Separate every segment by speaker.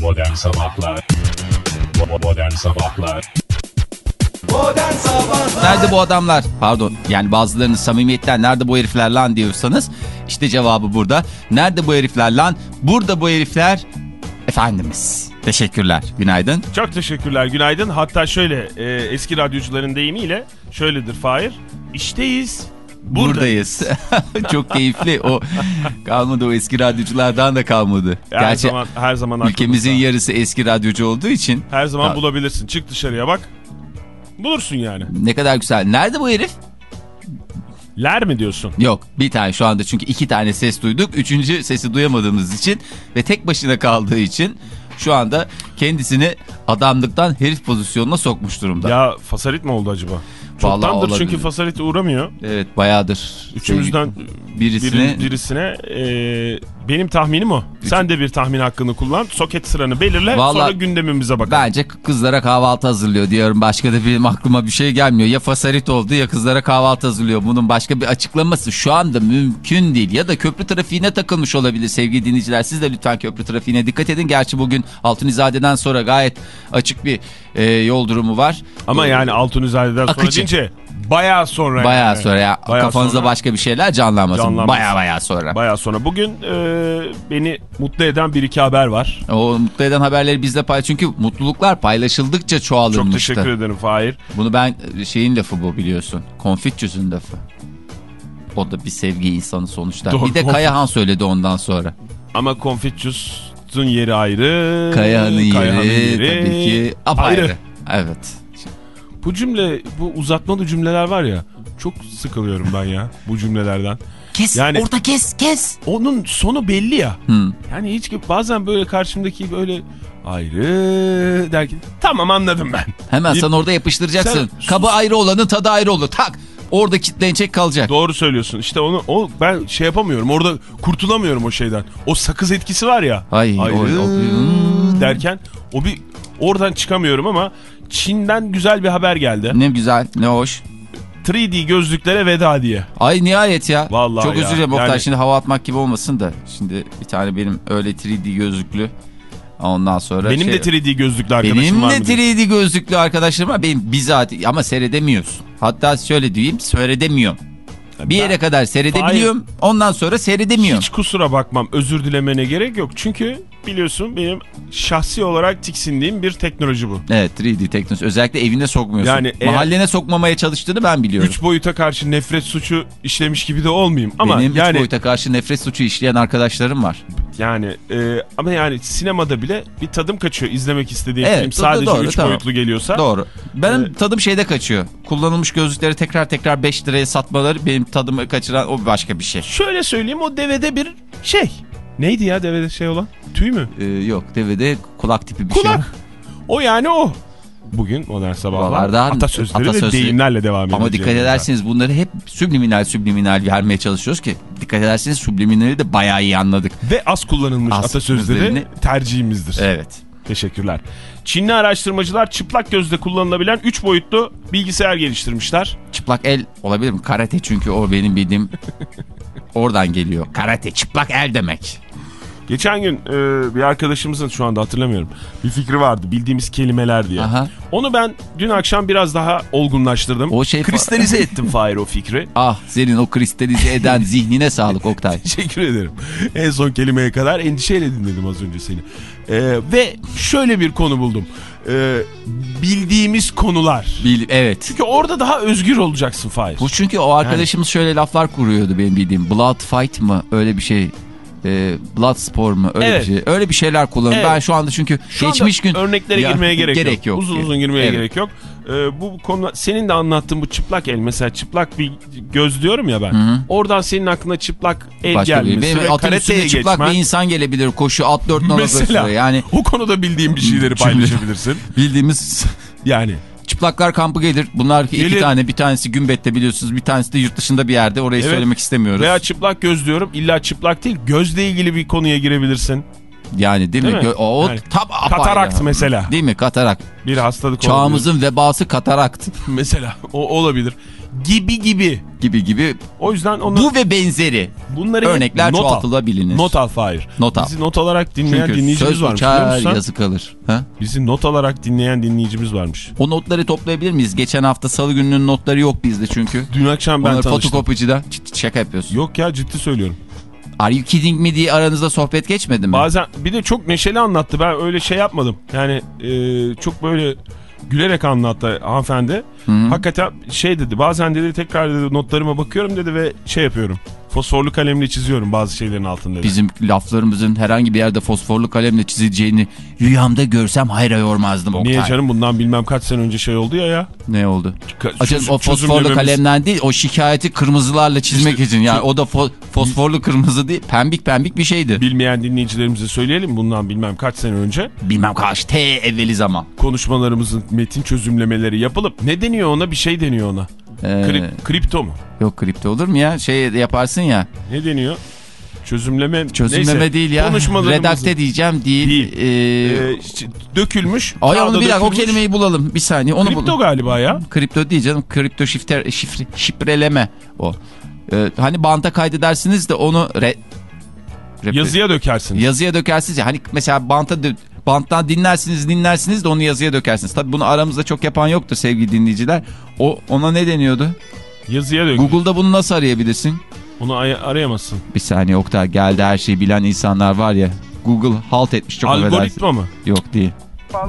Speaker 1: Modern Sabahlar Modern Sabahlar
Speaker 2: Modern Sabahlar
Speaker 3: Nerede bu adamlar? Pardon yani bazılarınız samimiyetten nerede bu herifler lan diyorsanız işte cevabı burada. Nerede bu herifler lan? Burada bu herifler Efendimiz. Teşekkürler. Günaydın.
Speaker 4: Çok teşekkürler. Günaydın. Hatta şöyle e, eski radyocuların deyimiyle şöyledir Fahir. İşteyiz.
Speaker 3: Buradayız. Çok keyifli. O kalmadı o eski radyoculardan da kalmadı.
Speaker 4: Her
Speaker 3: Gerçi
Speaker 4: zaman her zaman
Speaker 3: ülkemizin
Speaker 4: aklımızda.
Speaker 3: yarısı eski radyocu olduğu için
Speaker 4: her zaman bulabilirsin. Çık dışarıya bak. Bulursun yani.
Speaker 3: ne kadar güzel. Nerede bu herif?
Speaker 4: Ler mi diyorsun?
Speaker 3: Yok bir tane şu anda çünkü iki tane ses duyduk. Üçüncü sesi duyamadığımız için ve tek başına kaldığı için şu anda kendisini adamlıktan herif pozisyonuna sokmuş durumda.
Speaker 4: Ya fasalit mi oldu acaba?
Speaker 3: Vallahi
Speaker 4: Çoktandır
Speaker 3: olabilir.
Speaker 4: çünkü fasalit uğramıyor.
Speaker 3: Evet bayağıdır.
Speaker 4: Üçümüzden
Speaker 3: birisine
Speaker 4: biri- birisine e, benim tahminim o. Sen de bir tahmin hakkını kullan. Soket sıranı belirle
Speaker 3: Vallahi-
Speaker 4: sonra gündemimize bakalım.
Speaker 3: Bence kızlara kahvaltı hazırlıyor diyorum. Başka da benim aklıma bir şey gelmiyor. Ya fasarit oldu ya kızlara kahvaltı hazırlıyor. Bunun başka bir açıklaması şu anda mümkün değil. Ya da köprü trafiğine takılmış olabilir sevgili dinleyiciler. Siz de lütfen köprü trafiğine dikkat edin. Gerçi bugün Altunizade'den sonra gayet açık bir e, yol durumu var.
Speaker 4: Ama yani Altunizade'den sonra deyince bayağı sonra.
Speaker 3: Bayağı
Speaker 4: yani.
Speaker 3: sonra ya
Speaker 4: Bayağı
Speaker 3: kafanızda
Speaker 4: sonra.
Speaker 3: başka bir şeyler canlanmasın.
Speaker 4: Canlanmasın.
Speaker 3: Bayağı bayağı sonra.
Speaker 4: Bayağı sonra. Bugün e, beni mutlu eden bir iki haber var.
Speaker 3: O mutlu eden haberleri bizle pay çünkü mutluluklar paylaşıldıkça
Speaker 4: Çok
Speaker 3: çoğalırmıştı.
Speaker 4: teşekkür ederim Fahir.
Speaker 3: Bunu ben şeyin lafı bu biliyorsun. Confucius'un lafı. O da bir sevgi insanı sonuçta.
Speaker 4: Doğru,
Speaker 3: bir de. Kayahan söyledi ondan sonra.
Speaker 4: Ama Confucius'un yeri ayrı.
Speaker 3: Kayahan'ın yeri,
Speaker 4: Kayahan'ın
Speaker 3: tabii ki apayrı.
Speaker 4: ayrı.
Speaker 3: Evet.
Speaker 4: Bu cümle, bu uzatmalı cümleler var ya. Çok sıkılıyorum ben ya bu cümlelerden.
Speaker 3: Kes
Speaker 4: Yani-
Speaker 3: orada kes kes.
Speaker 4: Onun sonu belli ya.
Speaker 3: Hı.
Speaker 4: Yani hiç bazen böyle karşımdaki böyle ayrı derken tamam anladım ben.
Speaker 3: Hemen
Speaker 4: Bir-
Speaker 3: sen orada yapıştıracaksın.
Speaker 4: Sen-
Speaker 3: Kabı ayrı olanın tadı ayrı olur. Tak. Orada kitlenecek kalacak.
Speaker 4: Doğru söylüyorsun. İşte onu o ben şey yapamıyorum. Orada kurtulamıyorum o şeyden. O sakız etkisi var ya.
Speaker 3: Ay,
Speaker 4: ayrı
Speaker 3: o- o-
Speaker 4: derken o bir oradan çıkamıyorum ama Çin'den güzel bir haber geldi.
Speaker 3: Ne güzel ne hoş.
Speaker 4: 3D gözlüklere veda diye.
Speaker 3: Ay nihayet ya.
Speaker 4: Vallahi
Speaker 3: Çok
Speaker 4: ya.
Speaker 3: özür dilerim Oktay
Speaker 4: Yani-
Speaker 3: şimdi hava atmak gibi olmasın da. Şimdi bir tane benim öyle 3D gözlüklü. Ondan sonra
Speaker 4: Benim
Speaker 3: şey-
Speaker 4: de 3D gözlüklü arkadaşım
Speaker 3: Benim
Speaker 4: var
Speaker 3: de
Speaker 4: mı? diye.
Speaker 3: 3D gözlüklü arkadaşlarım var. Benim bizzat ama seyredemiyorsun. Hatta şöyle diyeyim seyredemiyorum. Bir yere kadar seyredebiliyorum. Ondan sonra seyredemiyorum.
Speaker 4: Hiç kusura bakmam. Özür dilemene gerek yok. Çünkü biliyorsun benim şahsi olarak tiksindiğim bir teknoloji bu.
Speaker 3: Evet 3D teknolojisi. Özellikle evine sokmuyorsun.
Speaker 4: Yani
Speaker 3: Mahallene sokmamaya çalıştığını ben biliyorum.
Speaker 4: Üç boyuta karşı nefret suçu işlemiş gibi de olmayayım. Ama
Speaker 3: Benim
Speaker 4: yani
Speaker 3: boyuta karşı nefret suçu işleyen arkadaşlarım var.
Speaker 4: yani e, ama yani sinemada bile bir tadım kaçıyor izlemek istediğim
Speaker 3: Evet,
Speaker 4: film sadece
Speaker 3: doğru,
Speaker 4: üç
Speaker 3: tamam.
Speaker 4: boyutlu geliyorsa.
Speaker 3: Doğru. Benim
Speaker 4: Evet.
Speaker 3: tadım şeyde kaçıyor. Kullanılmış gözlükleri tekrar tekrar 5 liraya satmaları benim tadımı kaçıran o başka bir şey.
Speaker 4: Şöyle söyleyeyim o devede bir şey. Neydi ya devede şey olan? Tüy mü?
Speaker 3: Ee, yok DVD kulak tipi bir şey.
Speaker 4: Kulak. O yani o. Bugün modern sabahlar
Speaker 3: Sabahlardan
Speaker 4: atasözleri ve
Speaker 3: atasözleri.
Speaker 4: deyimlerle devam edeceğiz.
Speaker 3: Ama dikkat ederseniz bunları hep subliminal subliminal vermeye çalışıyoruz ki dikkat ederseniz subliminali de bayağı iyi anladık.
Speaker 4: Ve az kullanılmış
Speaker 3: Az
Speaker 4: atasözleri
Speaker 3: sözlerini-
Speaker 4: tercihimizdir.
Speaker 3: Evet.
Speaker 4: Teşekkürler. Çinli araştırmacılar çıplak gözle kullanılabilen 3 boyutlu bilgisayar geliştirmişler.
Speaker 3: Çıplak el olabilir mi? Karate çünkü o benim bildiğim oradan geliyor. Karate çıplak el demek.
Speaker 4: Geçen gün e, bir arkadaşımızın şu anda hatırlamıyorum bir fikri vardı bildiğimiz kelimeler diye.
Speaker 3: Aha.
Speaker 4: Onu ben dün akşam biraz daha olgunlaştırdım.
Speaker 3: O şey-
Speaker 4: Kristalize ettim Fahir o fikri.
Speaker 3: Ah senin o kristalize eden zihnine sağlık Oktay.
Speaker 4: Teşekkür ederim. En son kelimeye kadar endişeyle dinledim az önce seni. E, ve şöyle bir konu buldum. E, bildiğimiz konular.
Speaker 3: Bil, evet.
Speaker 4: Çünkü orada daha özgür olacaksın Fahir.
Speaker 3: Bu çünkü o arkadaşımız şöyle laflar kuruyordu benim bildiğim. Blood fight mı? Öyle bir şey. Ee, blood spor mu? Öyle
Speaker 4: Evet.
Speaker 3: bir şey. Öyle bir şeyler kullanıyor.
Speaker 4: Evet.
Speaker 3: Ben şu anda çünkü
Speaker 4: Şu anda
Speaker 3: geçmiş gün
Speaker 4: örneklere
Speaker 3: Ya,
Speaker 4: girmeye gerek, yok. Uzun
Speaker 3: ki.
Speaker 4: uzun girmeye
Speaker 3: Evet.
Speaker 4: gerek yok. Ee, bu konu senin de anlattığın bu çıplak el mesela çıplak bir göz diyorum ya ben. Oradan senin aklına çıplak el
Speaker 3: Başka
Speaker 4: gelmesi
Speaker 3: Benim
Speaker 4: ve karateye
Speaker 3: üstünde çıplak
Speaker 4: geçmen.
Speaker 3: bir insan gelebilir. Koşu at dört nala
Speaker 4: Mesela.
Speaker 3: Yani
Speaker 4: o konuda bildiğin bir şeyleri paylaşabilirsin.
Speaker 3: bildiğimiz
Speaker 4: Yani
Speaker 3: çıplaklar kampı gelir. Bunlar iki
Speaker 4: Gelir.
Speaker 3: tane. Bir tanesi Gümbet'te biliyorsunuz. Bir tanesi de yurt dışında bir yerde. Orayı
Speaker 4: Evet.
Speaker 3: söylemek istemiyoruz.
Speaker 4: veya çıplak göz diyorum illa çıplak değil gözle ilgili bir konuya girebilirsin.
Speaker 3: Yani değil,
Speaker 4: Değil
Speaker 3: mi?
Speaker 4: mi?
Speaker 3: O,
Speaker 4: Yani
Speaker 3: tam apayrı.
Speaker 4: Katarakt mesela.
Speaker 3: Değil mi? Katarakt.
Speaker 4: Bir hastalık olabilir.
Speaker 3: Çağımızın vebası katarakt.
Speaker 4: mesela o olabilir. Gibi gibi.
Speaker 3: Gibi gibi.
Speaker 4: O yüzden onu,
Speaker 3: Bu ve benzeri
Speaker 4: bunları
Speaker 3: örnekler
Speaker 4: not al.
Speaker 3: çoğaltılabilir.
Speaker 4: Not al Fahir.
Speaker 3: Not al.
Speaker 4: Bizi not alarak dinleyen
Speaker 3: Çünkü
Speaker 4: dinleyicimiz
Speaker 3: söz
Speaker 4: varmış musun?
Speaker 3: yazı kalır. Ha?
Speaker 4: Bizi not alarak dinleyen dinleyicimiz varmış.
Speaker 3: O notları toplayabilir miyiz? Geçen hafta salı gününün notları yok bizde çünkü.
Speaker 4: Dün akşam ben
Speaker 3: Onları
Speaker 4: tanıştım.
Speaker 3: fotokopiciden Çıt çıt şaka yapıyorsun.
Speaker 4: Yok ya ciddi söylüyorum.
Speaker 3: Are you kidding me diye aranızda sohbet geçmedi mi?
Speaker 4: Bazen bir de çok neşeli anlattı. Ben öyle şey yapmadım. Yani e, çok böyle gülerek anlattı hanımefendi. Hakikaten şey dedi. Bazen dedi tekrar dedi notlarıma bakıyorum dedi ve şey yapıyorum. Fosforlu kalemle çiziyorum bazı şeylerin altında dedi.
Speaker 3: Bizim laflarımızın herhangi bir yerde fosforlu kalemle çizileceğini rüyamda görsem hayra yormazdım Oktay.
Speaker 4: Niye canım bundan bilmem kaç sene önce şey oldu ya ya.
Speaker 3: Ne oldu?
Speaker 4: Çözüm-
Speaker 3: o fosforlu
Speaker 4: çözümlememiz-
Speaker 3: kalemden değil o şikayeti kırmızılarla çizmek için. Yani o da fo- fosforlu kırmızı değil pembik pembik bir şeydi.
Speaker 4: Bilmeyen dinleyicilerimize söyleyelim bundan bilmem kaç sene önce
Speaker 3: Bilmem kaç T evveli zaman.
Speaker 4: konuşmalarımızın metin çözümlemeleri yapılıp ne deniyor ona bir şey deniyor ona.
Speaker 3: Ee,
Speaker 4: Krip- kripto mu?
Speaker 3: yok kripto olur mu ya? Şey yaparsın ya.
Speaker 4: Ne deniyor? Çözümleme
Speaker 3: Çözümleme
Speaker 4: neyse,
Speaker 3: değil ya. Redakte diyeceğim değil.
Speaker 4: Değil.
Speaker 3: Ee,
Speaker 4: Ee, dökülmüş.
Speaker 3: ay onu bir dakika o kelimeyi bulalım. Bir saniye onu
Speaker 4: Kripto
Speaker 3: bulalım.
Speaker 4: galiba ya.
Speaker 3: Kripto değil canım. Kripto şifre, şifre, şifreleme o. Ee, hani banta kaydedersiniz de onu re,
Speaker 4: Yazıya dökersin.
Speaker 3: yazıya dökersiniz ya. Hani mesela banta banttan dinlersiniz dinlersiniz de onu yazıya dökersiniz. Tabii bunu aramızda çok yapan yoktur sevgili dinleyiciler. O ona ne deniyordu?
Speaker 4: Yazıya dök.
Speaker 3: Google'da bunu nasıl arayabilirsin?
Speaker 4: Onu ay- arayamazsın.
Speaker 3: Bir saniye Oktay geldi her şeyi bilen insanlar var ya. Google halt etmiş çok affedersin.
Speaker 4: Algoritma mı?
Speaker 3: Yok değil.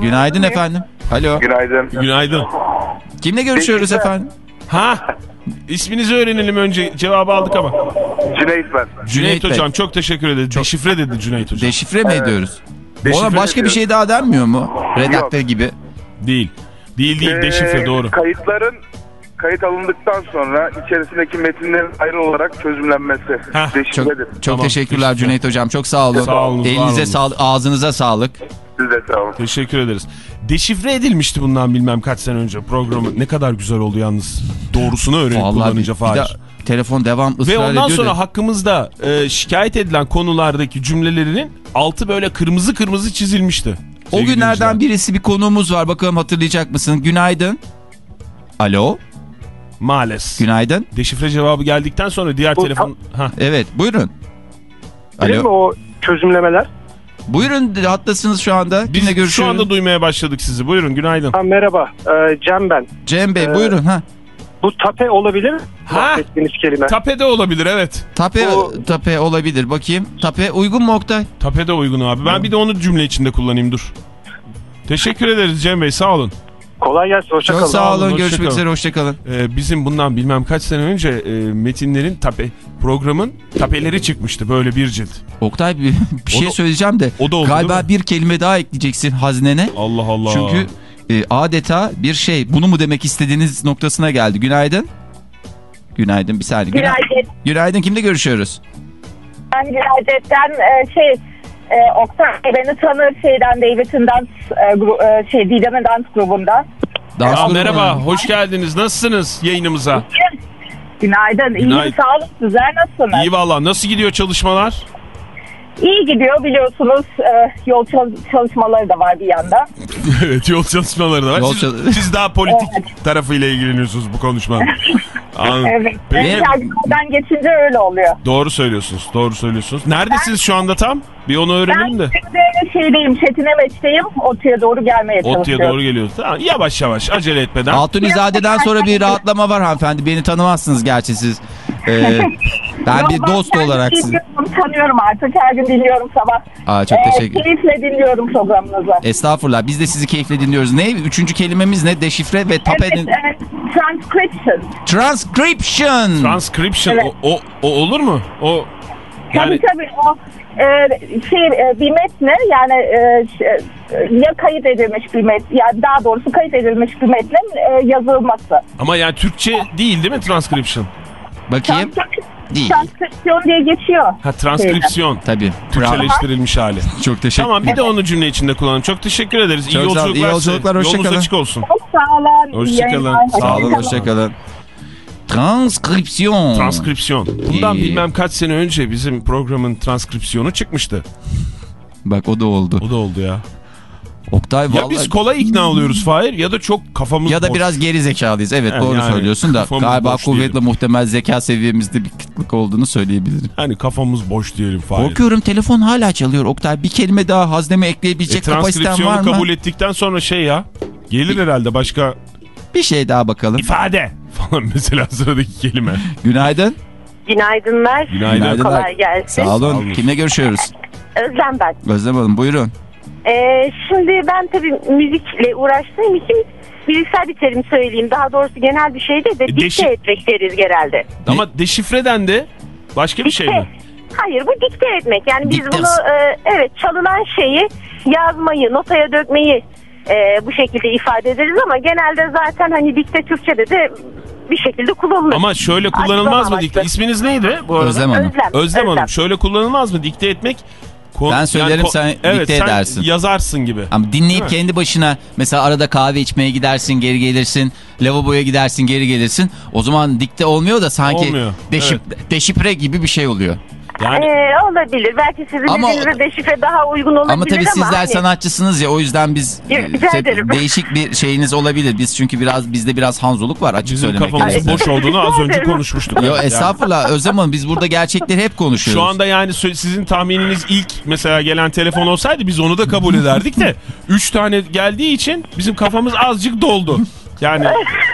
Speaker 3: Günaydın efendim. Alo.
Speaker 5: Günaydın.
Speaker 4: Günaydın.
Speaker 3: Kimle görüşüyoruz efendim?
Speaker 4: Ha? İsminizi öğrenelim önce. Cevabı aldık ama.
Speaker 5: Cüneyt ben.
Speaker 4: Cüneyt,
Speaker 3: Cüneyt Bey.
Speaker 4: Hocam çok teşekkür ederiz. Deşifre dedi Cüneyt Hocam.
Speaker 3: Deşifre mi ediyoruz?
Speaker 4: Deşifre
Speaker 3: Ona başka bir şey daha denmiyor mu? Redakte gibi.
Speaker 4: Değil. Değil değil
Speaker 5: Ee,
Speaker 4: deşifre doğru.
Speaker 5: Kayıtların kayıt alındıktan sonra içerisindeki metinlerin ayrı olarak çözümlenmesi.
Speaker 4: Heh,
Speaker 5: Deşifredir.
Speaker 3: Çok
Speaker 4: Tamam,
Speaker 3: teşekkürler
Speaker 4: teşekkür.
Speaker 3: Cüneyt Hocam. Çok sağ olun.
Speaker 4: Sağ olun,
Speaker 3: Elinize
Speaker 4: olun.
Speaker 3: sağlık, ağzınıza sağlık.
Speaker 5: Siz de sağ olun.
Speaker 4: Teşekkür ederiz. Deşifre edilmişti bundan bilmem kaç sene önce programı. Ne kadar güzel oldu yalnız. Doğrusunu öğrenip
Speaker 3: Vallahi bir,
Speaker 4: kullanınca
Speaker 3: bir
Speaker 4: Fahir.
Speaker 3: De telefon devam ısrar
Speaker 4: Ve ondan
Speaker 3: ediyor
Speaker 4: sonra
Speaker 3: da-
Speaker 4: hakkımızda e, şikayet edilen konulardaki cümlelerinin altı böyle kırmızı kırmızı çizilmişti.
Speaker 3: O günlerden birisi bir konuğumuz var. Bakalım hatırlayacak mısın? Günaydın. Alo.
Speaker 4: Maalesef.
Speaker 3: Günaydın.
Speaker 4: Deşifre cevabı geldikten sonra diğer
Speaker 6: Bu-
Speaker 4: telefon... Ha.
Speaker 3: Evet buyurun.
Speaker 6: Değil mi
Speaker 3: Alo.
Speaker 6: o çözümlemeler?
Speaker 3: Buyurun hattasınız şu anda. Kimle
Speaker 4: Biz şu
Speaker 3: görüşüyoruz?
Speaker 4: anda duymaya başladık sizi. Buyurun günaydın.
Speaker 6: Ha, merhaba ee, Cem ben.
Speaker 3: Cem Bey
Speaker 6: Ee,
Speaker 3: buyurun. ha.
Speaker 6: Bu tape olabilir mi?
Speaker 4: Ha?
Speaker 6: Kelime.
Speaker 4: Tapede olabilir evet.
Speaker 3: Tape,
Speaker 6: bu-
Speaker 3: tape olabilir. Bakayım. Tape uygun mu Oktay?
Speaker 4: Tapede uygun abi. Ben bir de onu cümle içinde kullanayım dur. Teşekkür ederiz Cem Bey sağ olun.
Speaker 6: Kolay gelsin.
Speaker 3: Çok
Speaker 6: Hoşçakalın.
Speaker 3: sağ olun.
Speaker 4: hoşça
Speaker 3: Görüşmek
Speaker 4: kalın.
Speaker 3: üzere. Hoşçakalın.
Speaker 4: Ee, bizim bundan bilmem kaç sene önce e, metinlerin tape programın tapeleri çıkmıştı böyle bir cilt.
Speaker 3: Oktay bir, bir şey
Speaker 4: da-
Speaker 3: söyleyeceğim de
Speaker 4: o da oldu
Speaker 3: galiba bir kelime daha ekleyeceksin hazinene.
Speaker 4: Allah Allah.
Speaker 3: Çünkü e, adeta bir şey bunu mu demek istediğiniz noktasına geldi. Günaydın. Günaydın bir saniye. Güna-
Speaker 7: Günaydın.
Speaker 3: Günaydın kimle görüşüyoruz?
Speaker 7: Ben Günaydın'den e, şey e, Oktay beni tanır şeyden David'in dans e, gru- e, şey Didem'in dans grubundan.
Speaker 3: Dans
Speaker 4: Aa,
Speaker 3: grubu
Speaker 4: merhaba hoş geldiniz. Nasılsınız yayınımıza?
Speaker 7: Günaydın. İyiyim
Speaker 4: Günaydın.
Speaker 7: sağ olun. Sizler nasılsınız?
Speaker 4: İyi valla. Nasıl gidiyor çalışmalar?
Speaker 7: İyi gidiyor biliyorsunuz. E, yol çal- çalışmaları da var bir yanda.
Speaker 4: evet yol çalışmaları da var.
Speaker 3: Yol
Speaker 4: siz, siz daha politik tarafıyla ilgileniyorsunuz bu konuşmanın. Anladım.
Speaker 7: Evet. Evet. Yerden geçince öyle oluyor.
Speaker 4: Doğru söylüyorsunuz. Doğru söylüyorsunuz. Neredesiniz şu anda tam? Bir onu
Speaker 7: Ben
Speaker 4: öğrenelim de.
Speaker 7: şimdi şeydeyim Çetinemeç'teyim. Otuya doğru gelmeye
Speaker 4: Otlu'ya
Speaker 7: çalışıyorum.
Speaker 4: doğru geliyoruz. Tamam, yavaş yavaş acele etmeden.
Speaker 3: Altunizade'den sonra bir rahatlama var hanımefendi. Beni tanımazsınız gerçi siz. Ee, ben bir dost olarak sizi...
Speaker 7: Tanıyorum artık. Her gün dinliyorum sabah.
Speaker 3: Aa, çok
Speaker 7: Ee,
Speaker 3: teşekkür
Speaker 7: Keyifle dinliyorum programınızı.
Speaker 3: Estağfurullah. Biz de sizi keyifle dinliyoruz. Ne? Üçüncü kelimemiz ne? Deşifre ve tapenin...
Speaker 7: Evet, evet. Transcription.
Speaker 3: Transcription.
Speaker 4: Transcription
Speaker 7: Evet.
Speaker 4: o, o, o olur mu? O yani
Speaker 7: Tabii tabii o e, şey e, bir metne yani e, ya kayıt edilmiş bir met yani daha doğrusu kayıt edilmiş bir metnin e, yazılması.
Speaker 4: ama yani Türkçe değil değil mi transcription?
Speaker 3: Bakayım. Değil.
Speaker 7: Transkripsiyon diye geçiyor.
Speaker 4: Ha transkripsiyon.
Speaker 3: Tabii.
Speaker 4: Türkçeleştirilmiş hali.
Speaker 3: Çok teşekkür
Speaker 4: Tamam bir de onu cümle içinde kullanın. Çok teşekkür ederiz. İyi
Speaker 3: Çok sağ olun,
Speaker 4: yolculuklar.
Speaker 3: iyi yolculuklar,
Speaker 4: size.
Speaker 3: hoşça
Speaker 4: Yolunuz açık olsun.
Speaker 7: Çok sağ olun. iyi
Speaker 4: Hoşça kalın.
Speaker 7: yayınlar.
Speaker 3: Sağ olun,
Speaker 7: Hoşça kalın.
Speaker 3: hoşçakalın. Transkripsiyon.
Speaker 4: Transkripsiyon. Bundan
Speaker 3: İyi.
Speaker 4: bilmem kaç sene önce bizim programın transkripsiyonu çıkmıştı.
Speaker 3: Bak o da oldu.
Speaker 4: O da oldu ya.
Speaker 3: Oktay
Speaker 4: Ya
Speaker 3: vallahi...
Speaker 4: biz kolay ikna oluyoruz Fahir ya da çok kafamız
Speaker 3: Ya da
Speaker 4: boş.
Speaker 3: biraz geri zekalıyız. Evet
Speaker 4: Evet,
Speaker 3: doğru
Speaker 4: yani
Speaker 3: söylüyorsun da galiba kuvvetle
Speaker 4: diyelim.
Speaker 3: muhtemel zeka seviyemizde bir kıtlık olduğunu söyleyebilirim.
Speaker 4: Hani kafamız boş diyelim Fahir.
Speaker 3: Korkuyorum telefon hala çalıyor Oktay. Bir kelime daha hazneme ekleyebilecek
Speaker 4: E,
Speaker 3: kapasiten var
Speaker 4: transkripsiyonu
Speaker 3: mı?
Speaker 4: kabul ettikten sonra şey ya gelir herhalde başka
Speaker 3: Bir şey daha bakalım.
Speaker 4: ifade falan mesela sıradaki kelime.
Speaker 3: Günaydın.
Speaker 7: Günaydınlar.
Speaker 4: Günaydın.
Speaker 3: Günaydın.
Speaker 7: Kolay gelsin.
Speaker 3: Sağ olun.
Speaker 4: Sağ olun.
Speaker 3: Kimle görüşüyoruz?
Speaker 7: Özlem ben.
Speaker 3: Özlem Hanım buyurun.
Speaker 7: Ee, şimdi ben tabii müzikle uğraştığım için fiziksel bir terim söyleyeyim. Daha doğrusu genel bir şey de de dikte
Speaker 4: Deşi-
Speaker 7: etmek deriz genelde.
Speaker 4: Ama deşifreden de başka bir şey mi?
Speaker 7: Hayır bu dikte etmek. Yani biz
Speaker 3: Dikte-
Speaker 7: bunu e, evet çalınan şeyi yazmayı, notaya dökmeyi e, bu şekilde ifade ederiz ama genelde zaten hani dikte Türkçe'de de bir şekilde kullanılır.
Speaker 4: Ama şöyle kullanılmaz mı
Speaker 7: Açıklama
Speaker 4: dikte?
Speaker 7: amaçlı.
Speaker 4: İsminiz neydi bu arada?
Speaker 3: Özlem Hanım.
Speaker 7: Özlem.
Speaker 4: Özlem Hanım şöyle kullanılmaz mı dikte etmek? Ko-
Speaker 3: Ben söylerim,
Speaker 4: ko-
Speaker 3: sen
Speaker 4: evet,
Speaker 3: dikte
Speaker 4: sen
Speaker 3: edersin.
Speaker 4: yazarsın gibi.
Speaker 3: Ama dinleyip kendi başına mesela arada kahve içmeye gidersin geri gelirsin. Lavaboya gidersin geri gelirsin. O zaman dikte olmuyor da sanki
Speaker 4: Olmuyor,
Speaker 3: deşip, deşifre gibi bir şey oluyor.
Speaker 4: Yani
Speaker 7: Ee, olabilir. Belki sizin
Speaker 3: Ama-
Speaker 7: dediğinize deşifre daha uygun olabilir
Speaker 3: Ama tabii sizler
Speaker 7: hani-
Speaker 3: sanatçısınız ya o yüzden biz e, değişik bir şeyiniz olabilir. Biz çünkü biraz bizde biraz hanzoluk var açık
Speaker 4: bizim
Speaker 3: söylemek gerekirse.
Speaker 4: boş olduğunu az önce konuşmuştuk.
Speaker 3: Yo
Speaker 4: Yani
Speaker 3: estağfurullah Özlem Hanım biz burada gerçekleri hep konuşuyoruz.
Speaker 4: Şu anda yani sizin tahmininiz ilk mesela gelen telefon olsaydı biz onu da kabul ederdik de 3 tane geldiği için bizim kafamız azıcık doldu. Yani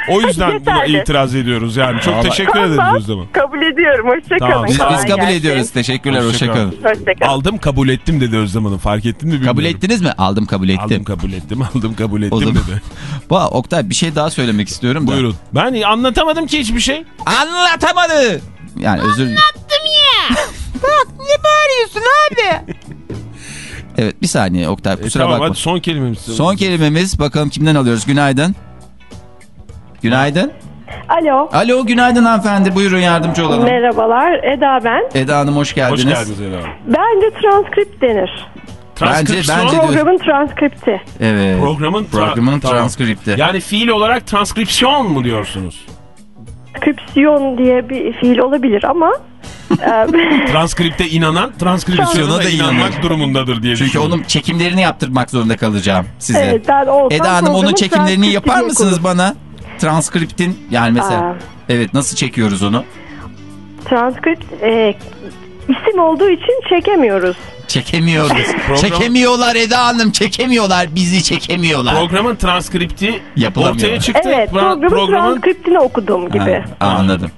Speaker 4: o yüzden buna
Speaker 7: Yeterli.
Speaker 4: itiraz ediyoruz yani. Çok
Speaker 3: Vallahi-
Speaker 4: teşekkür ederiz
Speaker 7: Tamam,
Speaker 4: Özlem Hanım.
Speaker 7: Kabul ediyorum. Hoşçakalın.
Speaker 4: Tamam,
Speaker 3: biz, biz kabul ediyoruz. Teşekkürler.
Speaker 4: Hoşçakalın.
Speaker 3: Hoşçakalın.
Speaker 7: Hoşçakalın.
Speaker 4: Aldım kabul ettim dedi Özlem Hanım. Fark ettin mi bilmiyorum.
Speaker 3: Kabul ettiniz mi? Aldım kabul ettim.
Speaker 4: Aldım kabul ettim. Aldım kabul
Speaker 3: O
Speaker 4: ettim
Speaker 3: zaman-
Speaker 4: dedi.
Speaker 3: Bu Oktay bir şey daha söylemek istiyorum da.
Speaker 4: Buyurun. Ben anlatamadım ki hiçbir şey.
Speaker 3: Anlatamadı. Yani özür Anlattım ya. Bak niye bağırıyorsun abi? Evet bir saniye Oktay
Speaker 4: E,
Speaker 3: kusura
Speaker 4: tamam
Speaker 3: bakma.
Speaker 4: hadi son kelimemiz.
Speaker 3: Son kelimemiz bakalım kimden alıyoruz? Günaydın. Günaydın.
Speaker 8: Alo.
Speaker 3: Alo günaydın hanımefendi. Buyurun yardımcı olalım.
Speaker 8: Merhabalar. Eda ben.
Speaker 3: Eda Hanım hoş geldiniz.
Speaker 4: Hoş geldiniz Ela Hanım.
Speaker 8: Bence transkript denir.
Speaker 3: Bence de-
Speaker 8: Programın transkripti.
Speaker 3: Evet.
Speaker 4: programın, tra-
Speaker 3: Programın
Speaker 4: Tamam.
Speaker 3: transkripti.
Speaker 4: Yani fiil olarak transkripsiyon mu diyorsunuz?
Speaker 8: Transkripsiyon diye bir fiil olabilir ama e,
Speaker 4: Transkripte inanan transkripsiyona da inanmak durumundadır diye
Speaker 3: Çünkü onun çekimlerini yaptırmak zorunda kalacağım size.
Speaker 8: evet ben olsam
Speaker 3: Eda Hanım onun
Speaker 8: programın
Speaker 3: çekimlerini yapar mısınız bana? Transkriptin yani mesela.
Speaker 8: Aa.
Speaker 3: Evet nasıl çekiyoruz onu?
Speaker 8: Transkript e, isim olduğu için çekemiyoruz.
Speaker 3: Çekemiyoruz.
Speaker 4: Program-
Speaker 3: Çekemiyorlar Eda Hanım çekemiyorlar bizi çekemiyorlar.
Speaker 4: Programın transkripti ortaya çıktı.
Speaker 8: Evet
Speaker 4: Pro-
Speaker 8: programın, transkriptini okudum gibi.
Speaker 3: Ha, anladım.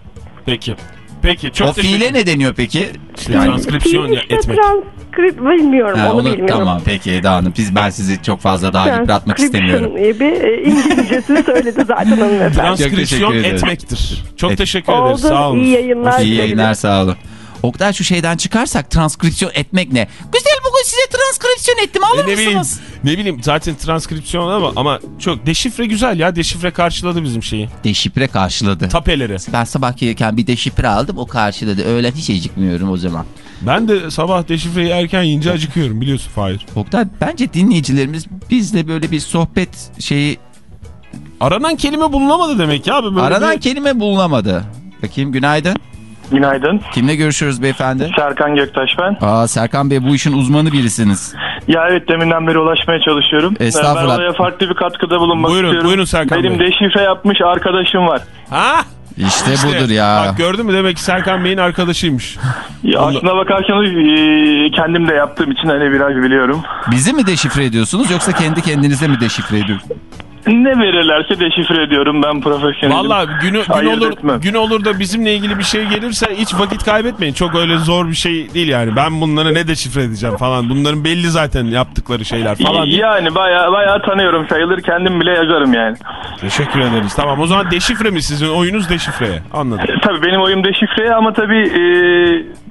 Speaker 4: Peki. Peki çok
Speaker 3: o fiile ne deniyor peki? Yani-
Speaker 4: transkripsiyon ya- etmek.
Speaker 8: transkript bilmiyorum
Speaker 3: Ha,
Speaker 8: onu,
Speaker 3: onu,
Speaker 8: bilmiyorum.
Speaker 3: tamam peki Eda Hanım. Biz, ben sizi çok fazla daha yıpratmak istemiyorum.
Speaker 8: Bir e, İngilizcesini söyledi zaten hanımefendi.
Speaker 4: Transkripsiyon etmektir. Çok
Speaker 3: Et-
Speaker 4: teşekkür ederiz. Sağ olun.
Speaker 8: iyi yayınlar.
Speaker 3: İyi yayınlar sağ olun. Oktay şu şeyden çıkarsak transkripsiyon etmek ne? Güzel bugün size transkripsiyon ettim alır
Speaker 4: E, ne bileyim,
Speaker 3: mısınız?
Speaker 4: ne bileyim zaten transkripsiyon ama ama çok deşifre güzel ya deşifre karşıladı bizim şeyi.
Speaker 3: Deşifre karşıladı.
Speaker 4: Tapeleri.
Speaker 3: Ben sabah gelirken bir deşifre aldım o karşıladı. Öğlen hiç acıkmıyorum o zaman.
Speaker 4: Ben de sabah deşifreyi erken yiyince acıkıyorum biliyorsun Fahir.
Speaker 3: Oktay bence dinleyicilerimiz bizle böyle bir sohbet şeyi
Speaker 4: Aranan kelime bulunamadı demek ya. Abi böyle
Speaker 3: aradan
Speaker 4: bir-
Speaker 3: kelime bulunamadı. Bakayım günaydın.
Speaker 9: Günaydın.
Speaker 3: Kimle görüşüyoruz beyefendi?
Speaker 9: Serkan Göktaş ben.
Speaker 3: Aa Serkan Bey bu işin uzmanı birisiniz.
Speaker 9: Ya evet deminden beri ulaşmaya çalışıyorum.
Speaker 3: Estağfurullah.
Speaker 9: Ben olaya farklı bir katkıda bulunmak
Speaker 4: Buyurun,
Speaker 9: istiyorum.
Speaker 4: buyurun Serkan
Speaker 9: Benim
Speaker 4: Bey.
Speaker 9: deşifre yapmış arkadaşım var.
Speaker 4: Ha?
Speaker 3: İşte,
Speaker 4: İşte,
Speaker 3: budur ya.
Speaker 4: Bak gördün mü demek ki Serkan Bey'in arkadaşıymış.
Speaker 9: Ya
Speaker 4: Allah-
Speaker 9: aslına bakarsanız e, kendim de yaptığım için hani biraz biliyorum.
Speaker 3: Bizi mi deşifre ediyorsunuz yoksa kendi kendinize mi deşifre ediyorsunuz?
Speaker 9: Ne verirlerse deşifre ediyorum ben profesyonelim.
Speaker 4: Valla gün
Speaker 9: Ayırt
Speaker 4: olur
Speaker 9: etmem.
Speaker 4: gün olur da bizimle ilgili bir şey gelirse hiç vakit kaybetmeyin. Çok öyle zor bir şey değil yani. Ben bunları ne deşifre edeceğim falan. Bunların belli zaten yaptıkları şeyler falan. değil.
Speaker 9: Yani baya baya tanıyorum sayılır kendim bile yazarım yani.
Speaker 4: Teşekkür ederiz. Tamam o zaman deşifre mi sizin oyunuz deşifreye? Anladım.
Speaker 9: E, Tabii benim oyum deşifre ama tabii e,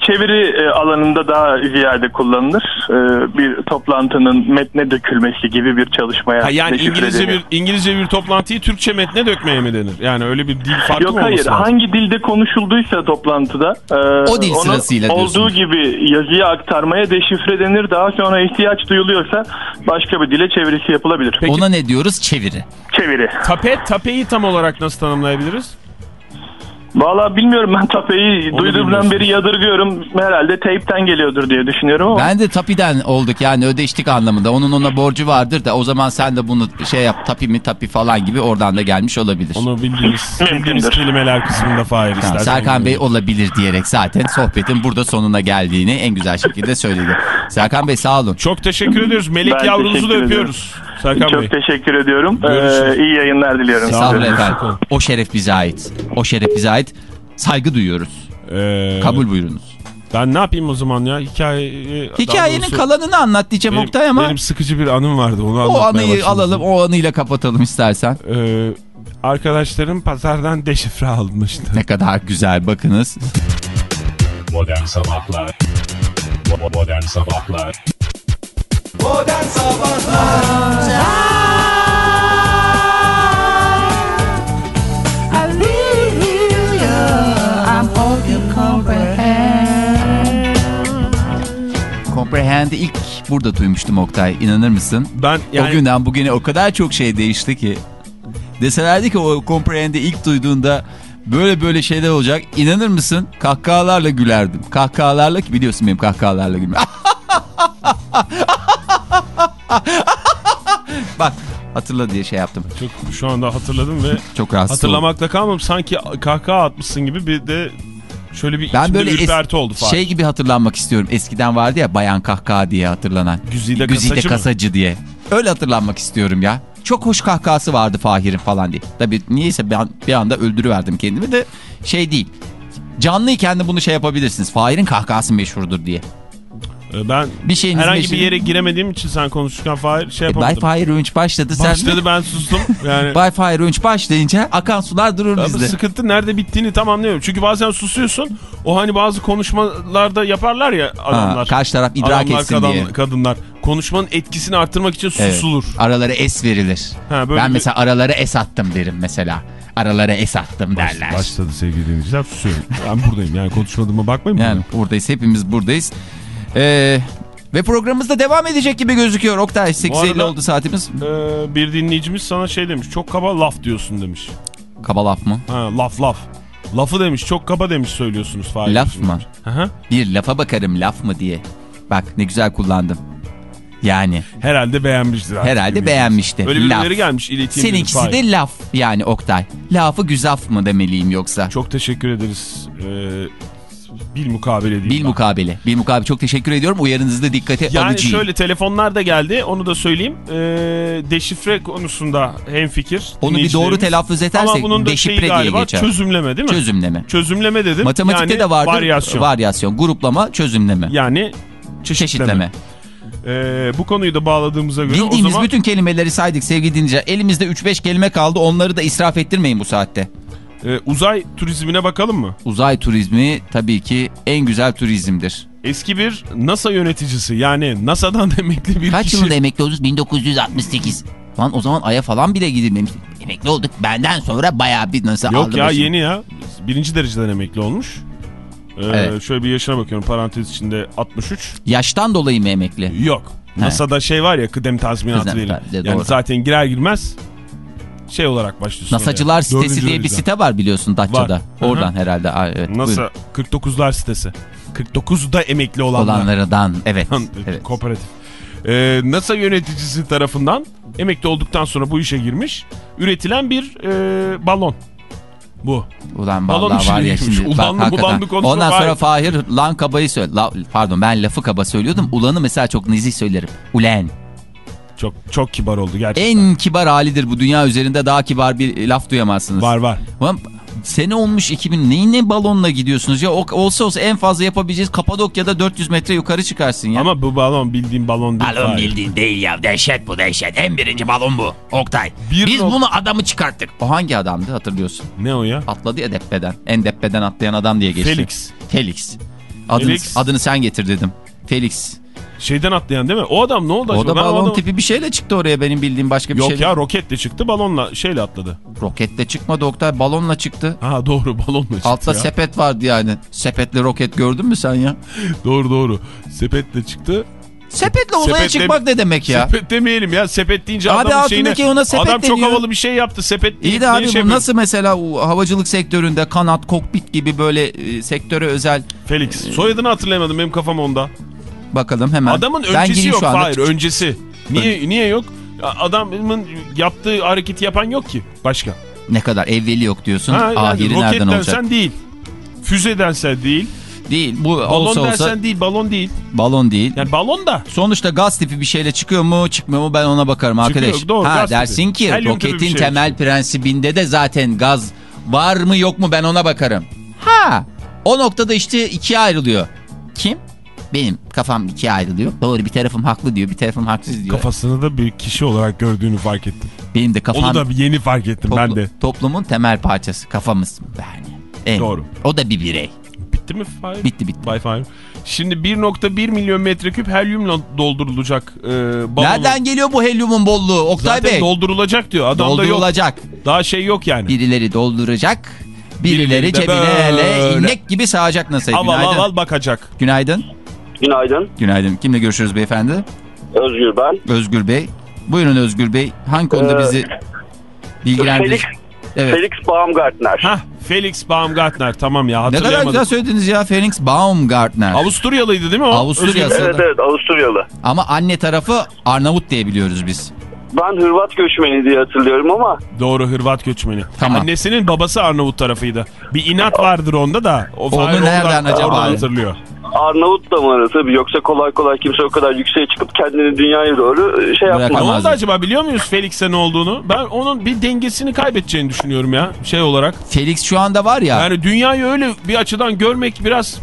Speaker 9: çeviri e, alanında daha ziyade kullanılır. E, bir toplantının metne dökülmesi gibi bir çalışmaya
Speaker 4: Ha, yani İngilizce bir İngilizce bir toplantıyı Türkçe metne dökmeye mi denir? Yani öyle bir dil farkı
Speaker 9: Yok
Speaker 4: mı
Speaker 9: hayır
Speaker 4: lazım?
Speaker 9: hangi dilde konuşulduysa toplantıda e,
Speaker 3: O dil sırasıyla diyorsun.
Speaker 9: olduğu gibi yazıya aktarmaya deşifre denir. Daha sonra ihtiyaç duyuluyorsa başka bir dile çevirisi yapılabilir.
Speaker 4: Peki.
Speaker 3: Ona ne diyoruz? Çeviri.
Speaker 9: Çeviri.
Speaker 4: Tape, tapeyi tam olarak nasıl tanımlayabiliriz?
Speaker 9: Valla bilmiyorum ben tapeyi duyduğumdan beri yadırgıyorum. Herhalde teypten geliyordur diye düşünüyorum ama.
Speaker 3: Ben de tapiden olduk yani ödeştik anlamında. Onun ona borcu vardır da o zaman sen de bunu şey yap tapi mi tapi falan gibi oradan da gelmiş olabilir.
Speaker 4: Onu bildiğimiz,
Speaker 9: Mümkündür.
Speaker 4: bildiğimiz kelimeler kısmında Fahir
Speaker 3: Tamam,
Speaker 4: istersen.
Speaker 3: Serkan Bey olabilir diyerek zaten sohbetin burada sonuna geldiğini en güzel şekilde söyledi. Serkan Bey sağ olun.
Speaker 4: Çok teşekkür ediyoruz. Melek
Speaker 9: Ben
Speaker 4: yavrunuzu da öpüyoruz. Serkan
Speaker 9: Çok
Speaker 4: Bey.
Speaker 9: teşekkür ediyorum.
Speaker 4: Görüşürüz.
Speaker 9: Ee, iyi yayınlar diliyorum.
Speaker 4: Sağ olun.
Speaker 3: Efendim. O şeref bize ait. O şeref bize ait. Saygı duyuyoruz.
Speaker 4: Ee,
Speaker 3: Kabul buyurunuz.
Speaker 4: Ben ne yapayım o zaman ya? Hikaye,
Speaker 3: Hikayenin
Speaker 4: daha doğrusu
Speaker 3: kalanını anlat diyeceğim
Speaker 4: benim,
Speaker 3: Oktay ama
Speaker 4: benim sıkıcı bir anım vardı. Onu
Speaker 3: o anıyı
Speaker 4: başladım.
Speaker 3: alalım o anıyla kapatalım istersen.
Speaker 4: Ee, arkadaşlarım pazardan deşifre almıştı.
Speaker 3: Ne kadar güzel bakınız.
Speaker 1: Modern Sabahlar Modern Sabahlar
Speaker 2: Modern Sabahlar
Speaker 3: Comprehend'i ilk burada duymuştum Oktay. İnanır mısın?
Speaker 4: Ben yani
Speaker 3: O günden bugüne o kadar çok şey değişti ki. Deselerdi ki o Comprehend'i ilk duyduğunda böyle böyle şeyler olacak. İnanır mısın? Kahkahalarla gülerdim. Kahkahalarla ki biliyorsun benim kahkahalarla gülmem. Bak hatırla diye şey yaptım.
Speaker 4: çok şu anda hatırladım ve
Speaker 3: Çok rahatsız oldum.
Speaker 4: hatırlamakta kalmam. Sanki kahkaha atmışsın gibi bir de şöyle bir
Speaker 3: Ben böyle
Speaker 4: ürperti oldu falan.
Speaker 3: şey gibi hatırlanmak istiyorum. Eskiden vardı ya bayan kahkaha diye hatırlanan.
Speaker 4: Güzide
Speaker 3: Güzide
Speaker 4: kasacı mı?
Speaker 3: kasacı diye. Öyle hatırlanmak istiyorum ya. Çok hoş kahkahası vardı Fahir'in falan diye. Tabii niyeyse ben bir anda öldürüverdim kendimi de şey değil. Canlıyken de bunu şey yapabilirsiniz. Fahir'in kahkahası meşhurdur diye.
Speaker 4: Ee, Ben
Speaker 3: Bir şeyiniz
Speaker 4: herhangi
Speaker 3: meşhur-
Speaker 4: bir yere giremediğim için sen konuşurken Fahir şey
Speaker 3: E, Bay
Speaker 4: yapamadım.
Speaker 3: Fahir Önç başladı. Sen
Speaker 4: Başladı ben sustum. Yani
Speaker 3: Bay Fahir Önç başlayınca akan sular durur bizde.
Speaker 4: sıkıntı nerede bittiğini tam anlıyorum. Çünkü bazen susuyorsun. O hani bazı konuşmalarda yaparlar ya
Speaker 3: Ha,
Speaker 4: adamlar.
Speaker 3: karşı taraf idrak
Speaker 4: adamlar,
Speaker 3: etsin
Speaker 4: kadın-
Speaker 3: diye.
Speaker 4: kadınlar. Konuşmanın etkisini arttırmak için
Speaker 3: Evet.
Speaker 4: susulur.
Speaker 3: Aralara es verilir.
Speaker 4: Ha, böyle
Speaker 3: ben
Speaker 4: bir-
Speaker 3: mesela aralara es attım derim mesela. Aralara es attım derler.
Speaker 4: Başladı sevgili dinleyiciler susuyorum. Ben buradayım yani konuşmadığıma bakmayın.
Speaker 3: Yani buradayız hepimiz buradayız. Ee, ve programımız da devam edecek gibi gözüküyor. Oktay 8.50
Speaker 4: arada-
Speaker 3: oldu saatimiz.
Speaker 4: Ee, bir dinleyicimiz sana şey demiş. Çok kaba laf diyorsun demiş.
Speaker 3: Kaba laf mı?
Speaker 4: Ha, laf laf. Lafı demiş. Çok kaba demiş söylüyorsunuz. Fahir
Speaker 3: Laf
Speaker 4: demiş.
Speaker 3: mı?
Speaker 4: Hı hı.
Speaker 3: Bir lafa bakarım laf mı diye. Bak ne güzel kullandım. Yani
Speaker 4: Herhalde beğenmiştir.
Speaker 3: herhalde
Speaker 4: dinleyicimiz.
Speaker 3: beğenmişti.
Speaker 4: Öyle birileri
Speaker 3: Laf.
Speaker 4: gelmiş ileteyim. dedi
Speaker 3: Seninkisi
Speaker 4: Fahir.
Speaker 3: de laf yani Oktay. Lafı güzaf mı demeliyim yoksa?
Speaker 4: Çok teşekkür ederiz. Ee, bil mukabele değil.
Speaker 3: Bil mukabele. Bil mukabele çok teşekkür ediyorum. Uyarınızı da dikkate
Speaker 4: Yani
Speaker 3: alacağım.
Speaker 4: şöyle telefonlar da geldi onu da söyleyeyim. Ee, deşifre konusunda hemfikir.
Speaker 3: Onu bir doğru telaffuz edersek
Speaker 4: Ama bunun da
Speaker 3: deşifre
Speaker 4: şeyi
Speaker 3: diye
Speaker 4: galiba
Speaker 3: geçer.
Speaker 4: çözümleme değil mi?
Speaker 3: Çözümleme.
Speaker 4: Çözümleme dedim.
Speaker 3: Matematikte
Speaker 4: yani
Speaker 3: de vardır.
Speaker 4: Varyasyon.
Speaker 3: Varyasyon. Gruplama, çözümleme.
Speaker 4: Yani çeşitleme.
Speaker 3: Çeşitleme.
Speaker 4: Ee, bu konuyu da bağladığımıza göre
Speaker 3: Bildiğimiz
Speaker 4: o zaman
Speaker 3: bütün kelimeleri saydık sevgili dinleyiciler. Elimizde 3-5 kelime kaldı. Onları da israf ettirmeyin bu saatte.
Speaker 4: E, uzay turizmine bakalım mı?
Speaker 3: Uzay turizmi tabii ki en güzel turizmdir.
Speaker 4: Eski bir NASA yöneticisi yani NASA'dan emekli bir
Speaker 3: Kaç
Speaker 4: kişi.
Speaker 3: yılında emekli oldunuz? 1968. Lan o zaman Ay'a falan bile gidilmemiş. Emekli olduk. Benden sonra bayağı bir
Speaker 4: Yok
Speaker 3: aldı
Speaker 4: ya
Speaker 3: başını.
Speaker 4: yeni ya. Birinci dereceden emekli olmuş. Ee,
Speaker 3: Evet.
Speaker 4: Şöyle bir yaşına bakıyorum parantez içinde 63.
Speaker 3: Yaştan dolayı mı emekli?
Speaker 4: Yok. NASA'da şey var ya kıdem tazminatı
Speaker 3: tazminatı,
Speaker 4: Yani
Speaker 3: doğru.
Speaker 4: zaten girer girmez şey olarak başlıyorsun.
Speaker 3: NASA'cılar sitesi
Speaker 4: Dördüncü
Speaker 3: diye bir site var biliyorsun Datça'da.
Speaker 4: Var. Hı hı.
Speaker 3: Oradan herhalde. Aa, evet, buyurun.
Speaker 4: NASA 49'lar sitesi. 49'da emekli olanlar.
Speaker 3: Olanlardan evet. evet.
Speaker 4: Kooperatif. Ee, NASA yöneticisi tarafından emekli olduktan sonra bu işe girmiş. Üretilen bir e, balon. Bu.
Speaker 3: Ulan
Speaker 4: Balon
Speaker 3: var ya şimdi.
Speaker 4: yürütmüş.
Speaker 3: bak
Speaker 4: Ulanlı konuşma
Speaker 3: Ondan
Speaker 4: var.
Speaker 3: sonra Fahir lan kabayı söyle. La- pardon ben lafı kaba söylüyordum. Ulanı mesela çok nezih söylerim. Ulen.
Speaker 4: Çok çok kibar oldu gerçekten.
Speaker 3: En kibar halidir bu dünya üzerinde daha kibar bir laf duyamazsınız.
Speaker 4: Var var.
Speaker 3: Ulan sene olmuş 2000 neyin ne balonla gidiyorsunuz ya? O, olsa olsa en fazla yapabileceğiz Kapadokya'da 400 metre yukarı çıkarsın ya.
Speaker 4: Ama bu balon bildiğin balon değil.
Speaker 3: Balon bildiğin değil ya. Dehşet bu dehşet. En birinci balon bu. Oktay.
Speaker 4: Bir
Speaker 3: Biz
Speaker 4: nok-
Speaker 3: bunu adamı çıkarttık. O hangi adamdı hatırlıyorsun?
Speaker 4: Ne o ya?
Speaker 3: Atladı ya deppeden. En deppeden atlayan adam diye geçti.
Speaker 4: Felix.
Speaker 3: Felix. Adını,
Speaker 4: Felix.
Speaker 3: adını sen getir dedim. Felix.
Speaker 4: Şeyden atlayan değil mi? O adam ne oldu
Speaker 3: O
Speaker 4: acaba?
Speaker 3: da
Speaker 4: Ben
Speaker 3: balon
Speaker 4: adamı-
Speaker 3: tipi bir şeyle çıktı oraya benim bildiğim başka bir
Speaker 4: Yok
Speaker 3: şeyle.
Speaker 4: ya roketle çıktı balonla şeyle atladı.
Speaker 3: Roketle çıkmadı Oktay balonla çıktı.
Speaker 4: Ha doğru balonla çıktı
Speaker 3: Altta
Speaker 4: ya.
Speaker 3: sepet vardı yani. Sepetli roket gördün mü sen ya?
Speaker 4: Doğru doğru. Sepetle çıktı.
Speaker 3: Sepetle uzaya
Speaker 4: Sepet
Speaker 3: çıkmak ne demek ya?
Speaker 4: Sepet demeyelim ya. Sepet deyince
Speaker 3: Abi
Speaker 4: adamın şeyine...
Speaker 3: ona sepet
Speaker 4: Adam çok
Speaker 3: deniyor.
Speaker 4: havalı bir şey yaptı. Sepet
Speaker 3: İyi
Speaker 4: değil,
Speaker 3: de abi bu
Speaker 4: şey
Speaker 3: nasıl mesela o havacılık sektöründe kanat, kokpit gibi böyle e, sektöre özel
Speaker 4: Felix. Soyadını hatırlayamadım benim kafam onda.
Speaker 3: Bakalım hemen.
Speaker 4: Adamın
Speaker 3: Ben
Speaker 4: öncesi yok. Hayır öncesi. Niye niye yok? Adamın yaptığı hareketi yapan yok ki. Başka.
Speaker 3: Ne kadar evveli yok diyorsun.
Speaker 4: Ha, yani
Speaker 3: Ahiri
Speaker 4: roket
Speaker 3: nereden olacak?
Speaker 4: densen değil. Füze densen değil.
Speaker 3: Değil. Bu
Speaker 4: Balon
Speaker 3: olsa
Speaker 4: dersen
Speaker 3: olsa
Speaker 4: değil. Balon değil.
Speaker 3: balon değil.
Speaker 4: Yani balon da.
Speaker 3: Sonuçta gaz tipi bir şeyle çıkıyor mu çıkmıyor mu ben ona bakarım arkadaş.
Speaker 4: Çıkıyor, doğru,
Speaker 3: ha
Speaker 4: gaz tipi.
Speaker 3: dersin ki
Speaker 4: Helyum
Speaker 3: roketin
Speaker 4: şey.
Speaker 3: temel prensibinde de zaten gaz var mı yok mu ben ona bakarım. Ha o noktada işte ikiye ayrılıyor. Kim? Benim kafam ikiye ayrılıyor. Doğru bir tarafım haklı diyor bir tarafım haksız diyor.
Speaker 4: Kafasını da bir kişi olarak gördüğünü fark ettim.
Speaker 3: Benim de kafam
Speaker 4: Onu da yeni fark ettim ben
Speaker 3: toplu-
Speaker 4: de.
Speaker 3: toplumun temel parçası kafamız. Yani. En-
Speaker 4: Doğru.
Speaker 3: O da bir birey.
Speaker 4: Bitti mi Fahir?
Speaker 3: Bitti bitti.
Speaker 4: Bay Fahir. Şimdi 1.1 milyon metreküp helyumla doldurulacak e.
Speaker 3: Nereden geliyor bu helyumun bolluğu Oktay
Speaker 4: Zaten
Speaker 3: Bey?
Speaker 4: doldurulacak diyor. Yok.
Speaker 3: Doldurulacak.
Speaker 4: Daha şey yok yani.
Speaker 3: Birileri dolduracak. Birileri,
Speaker 4: Birileri
Speaker 3: cebine
Speaker 4: böyle.
Speaker 3: inek gibi sağacak nasıl?
Speaker 4: Aval
Speaker 3: Günaydın.
Speaker 4: aval bakacak.
Speaker 3: Günaydın.
Speaker 10: Günaydın.
Speaker 3: Günaydın. Kimle görüşürüz beyefendi?
Speaker 10: Özgür ben.
Speaker 3: Özgür Bey. Buyurun Özgür Bey. Hangi konuda
Speaker 10: Ee,
Speaker 3: bizi bilgilendirir?
Speaker 10: Felix,
Speaker 3: Evet.
Speaker 10: Felix Baumgartner.
Speaker 4: Hah Felix Baumgartner tamam ya
Speaker 3: Ne kadar
Speaker 4: hatırlayamadım.
Speaker 3: güzel söylediniz ya Felix Baumgartner.
Speaker 4: Avusturyalıydı değil mi o? Bey.
Speaker 10: Evet evet Avusturyalı.
Speaker 3: Ama anne tarafı Arnavut diye biliyoruz biz.
Speaker 10: Ben Hırvat göçmeni diye hatırlıyorum ama
Speaker 4: Doğru Hırvat göçmeni.
Speaker 3: Tamam.
Speaker 4: Annesinin babası Arnavut tarafıydı. Bir inat vardır onda da. O
Speaker 3: Onu nereden acaba?
Speaker 4: oradan hatırlıyor.
Speaker 10: Arnavut damarı tabii yoksa kolay kolay kimse o kadar yükseğe çıkıp kendini dünyaya doğru e, şey yapmaz.
Speaker 4: Ne oldu acaba biliyor muyuz Felix'e ne olduğunu? Ben onun bir dengesini kaybedeceğini düşünüyorum ya şey olarak.
Speaker 3: Felix şu anda var ya.
Speaker 4: Yani dünyayı öyle bir açıdan görmek biraz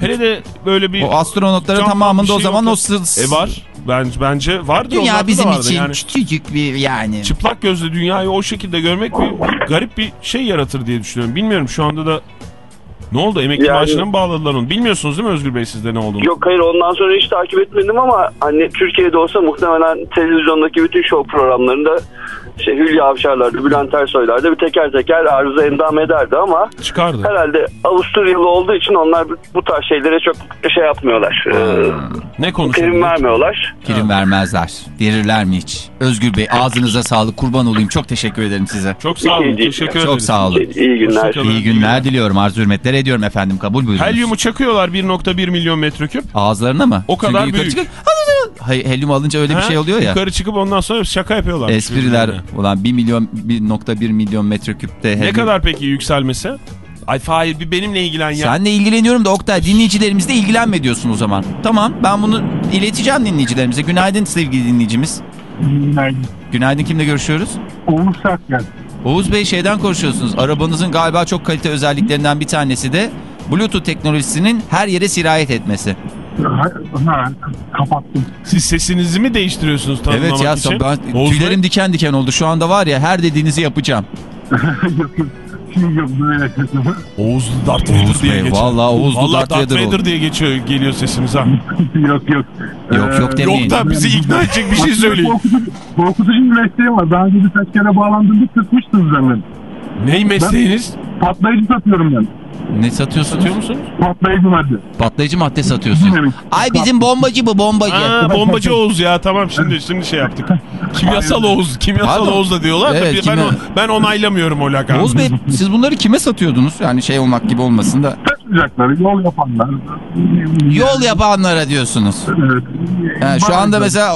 Speaker 4: hele de böyle bir
Speaker 3: o astronotların tamamında
Speaker 4: şey
Speaker 3: o zaman o.
Speaker 4: E var. Ben, bence vardır.
Speaker 3: Dünya bizim için
Speaker 4: Yani
Speaker 3: küçücük bir yani.
Speaker 4: çıplak gözle dünyayı o şekilde görmek bir garip bir şey yaratır diye düşünüyorum. Bilmiyorum şu anda da ne oldu? Emekli
Speaker 10: Yani-
Speaker 4: maaşına mı bağladılar onu? Bilmiyorsunuz değil mi Özgür Bey sizde ne olduğunu?
Speaker 10: Yok hayır ondan sonra hiç takip etmedim ama hani Türkiye'de olsa muhtemelen televizyondaki bütün show programlarında şey Hülya Avşarlar'da, Bülent Ersoy'lar'da bir teker teker arıza endam ederdi ama
Speaker 4: Çıkardı.
Speaker 10: herhalde Avusturyalı olduğu için onlar bu- tarz şeylere çok şey yapmıyorlar. Ee,
Speaker 4: Ne
Speaker 10: prim
Speaker 4: konuşuyoruz?
Speaker 10: vermiyorlar.
Speaker 3: Prim vermezler. Verirler mi hiç? Özgür Bey ağzınıza sağlık kurban olayım. Çok teşekkür ederim size.
Speaker 4: Çok sağ olun.
Speaker 10: İyi-
Speaker 4: Teşekkür ederiz.
Speaker 3: Çok sağ olun.
Speaker 10: İyi günler.
Speaker 3: İyi günler diliyorum. Arzu hürmetler ediyorum efendim. Kabul buyurunuz.
Speaker 4: Helyumu çakıyorlar 1.1 milyon metreküp.
Speaker 3: Ağızlarına mı?
Speaker 4: O kadar
Speaker 3: Çünkü yukarı
Speaker 4: büyük.
Speaker 3: çıkıp- Hay- helyum alınca öyle bir
Speaker 4: Ha?
Speaker 3: şey oluyor ya.
Speaker 4: Yukarı çıkıp ondan sonra şaka yapıyorlar.
Speaker 3: Espriler ulan 1 milyon 1.1 milyon metreküpte
Speaker 4: Ne kadar peki yükselmesi? Ay Fahir bir benimle ilgilen ya.
Speaker 3: Senle ilgileniyorum da Oktay dinleyicilerimiz de ilgilenme diyorsun o zaman. Tamam ben bunu ileteceğim dinleyicilerimize. Günaydın sevgili dinleyicimiz. Günaydın kimle görüşüyoruz?
Speaker 11: Oğuz Sakyan.
Speaker 3: Oğuz Bey şeyden konuşuyorsunuz. Arabanızın galiba çok kalite özelliklerinden bir tanesi de Bluetooth teknolojisinin her yere sirayet etmesi.
Speaker 11: Ha, kapattım.
Speaker 4: Siz sesinizi mi değiştiriyorsunuz tanımlamak
Speaker 3: Evet ya
Speaker 4: için?
Speaker 3: ben, tüylerim diken diken oldu. Şu anda var ya her dediğinizi yapacağım.
Speaker 11: yok yok. Şimdi yok böyle
Speaker 4: Oğuz Darth Vader
Speaker 3: Oğuz
Speaker 4: diye
Speaker 3: Bey,
Speaker 4: geçiyor.
Speaker 3: vallahi Oğuz
Speaker 4: Vallahi
Speaker 3: Darth Vader oldu.
Speaker 4: diye geçiyor geliyor sesimiz ha.
Speaker 11: yok yok.
Speaker 3: Yok yok
Speaker 11: Ee,
Speaker 3: demeyin.
Speaker 4: Yok da bizi ikna edecek bir şey söyleyin.
Speaker 11: Korkutucu, bir mesleğim var. Daha önce birkaç kere bağlandığımda sıkmıştınız benden.
Speaker 4: Ney mesleğiniz?
Speaker 11: Patlayıcı satıyorum ben.
Speaker 3: Ne satıyorsunuz?
Speaker 4: Satıyor musunuz?
Speaker 11: Patlayıcı madde.
Speaker 3: Patlayıcı madde satıyorsun.
Speaker 11: Evet.
Speaker 3: Ay bizim bombacı bu bombacı.
Speaker 4: Aa, bombacı Oğuz ya tamam şimdi şimdi şey yaptık. Kimyasal Oğuz, kimyasal
Speaker 3: Pardon.
Speaker 4: Oğuz da diyorlar
Speaker 3: Evet,
Speaker 4: da ben,
Speaker 3: kimya-
Speaker 4: ben onaylamıyorum o lakamı.
Speaker 3: Oğuz Bey siz bunları kime satıyordunuz? Yani şey olmak gibi olmasın da.
Speaker 11: Taşıyacakları, yol yapanlar.
Speaker 3: Yol yapanlara diyorsunuz.
Speaker 11: Evet.
Speaker 3: Ha, şu anda mesela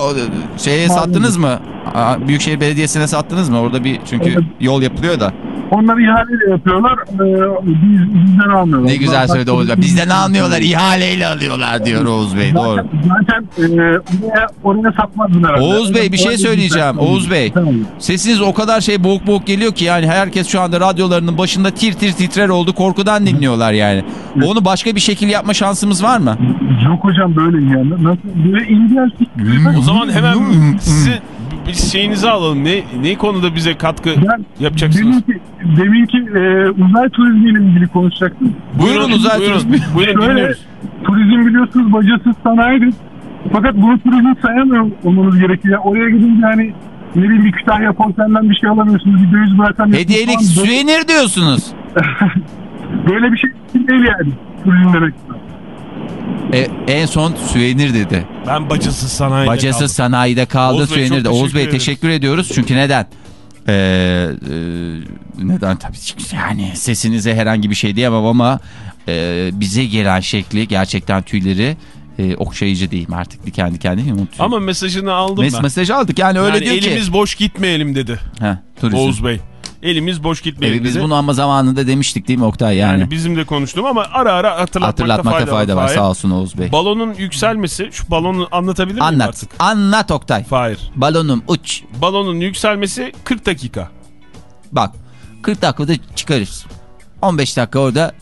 Speaker 3: şeye sattınız mı? Büyükşehir Belediyesi'ne sattınız mı? Orada bir çünkü
Speaker 11: Evet.
Speaker 3: yol yapılıyor da.
Speaker 11: Onları ihaleyle yapıyorlar. Ee, biz, bizden almıyorlar.
Speaker 3: Ne güzel söyledi Oğuz Bey. Bizden almıyorlar, ihaleyle alıyorlar diyor Oğuz Bey. Doğru.
Speaker 11: Zaten, zaten e, oraya, oraya satmazdın herhalde.
Speaker 3: Oğuz Bey bir şey söyleyeceğim. Oğuz Bey. Sesiniz o kadar şey boğuk boğuk geliyor ki yani herkes şu anda radyolarının başında tir tir titrer oldu. Korkudan dinliyorlar yani. Onu başka bir şekil yapma şansımız var mı?
Speaker 11: Yok hocam böyle yani. Nasıl böyle İngiliz
Speaker 4: O zaman hemen sizin biz şeyinizi alalım. Ne ne konuda bize katkı
Speaker 11: Ben
Speaker 4: yapacaksınız?
Speaker 11: deminki, deminki e, uzay turizmiyle ilgili konuşacaktım.
Speaker 3: Buyurun uzay
Speaker 4: buyurun,
Speaker 3: turizmi.
Speaker 4: Buyurun dinliyoruz.
Speaker 11: turizm biliyorsunuz bacasız sanayidir. Fakat bunu turizm sayamıyor olmanız gerekiyor. Yani oraya gidince hani ne bileyim bir Kütahya Porsen'den bir şey alamıyorsunuz. Bir döviz bırakamıyorsunuz.
Speaker 3: Hediyelik
Speaker 11: falan. Böyle-
Speaker 3: süvenir diyorsunuz.
Speaker 11: Böyle bir şey değil yani turizm demek.
Speaker 3: E, en son Süvenir dedi.
Speaker 4: Ben bacasız sanayide
Speaker 3: Bacasız
Speaker 4: kaldım.
Speaker 3: sanayide kaldı
Speaker 4: Oğuz
Speaker 3: Süvenir de. Oğuz Bey
Speaker 4: ederiz.
Speaker 3: teşekkür ediyoruz. Çünkü neden? Ee, e, neden tabii yani sesinize herhangi bir şey diyemem ama e, bize gelen şekli gerçekten tüyleri e, okşayıcı diyeyim artık diken diken değil mi?
Speaker 4: Ama mesajını aldım
Speaker 3: Mes
Speaker 4: ben.
Speaker 3: mesajı aldık yani öyle
Speaker 4: Yani
Speaker 3: diyor
Speaker 4: elimiz
Speaker 3: ki.
Speaker 4: boş gitmeyelim dedi
Speaker 3: Heh, turizm.
Speaker 4: Oğuz Bey. Elimiz boş gitmeyelim
Speaker 3: Evet, biz bunu ama zamanında demiştik değil mi Oktay yani?
Speaker 4: Yani bizim de konuştum ama ara ara hatırlatmakta,
Speaker 3: Hatırlatmakta fayda var
Speaker 4: Fahir.
Speaker 3: sağ olsun Oğuz Bey.
Speaker 4: Balonun yükselmesi, şu balonu anlatabilir miyim
Speaker 3: Anlat.
Speaker 4: artık?
Speaker 3: Anlat Oktay.
Speaker 4: Fahir.
Speaker 3: Balonum uç.
Speaker 4: Balonun yükselmesi 40 dakika.
Speaker 3: Bak 40 dakikada çıkarız. 15 dakika orada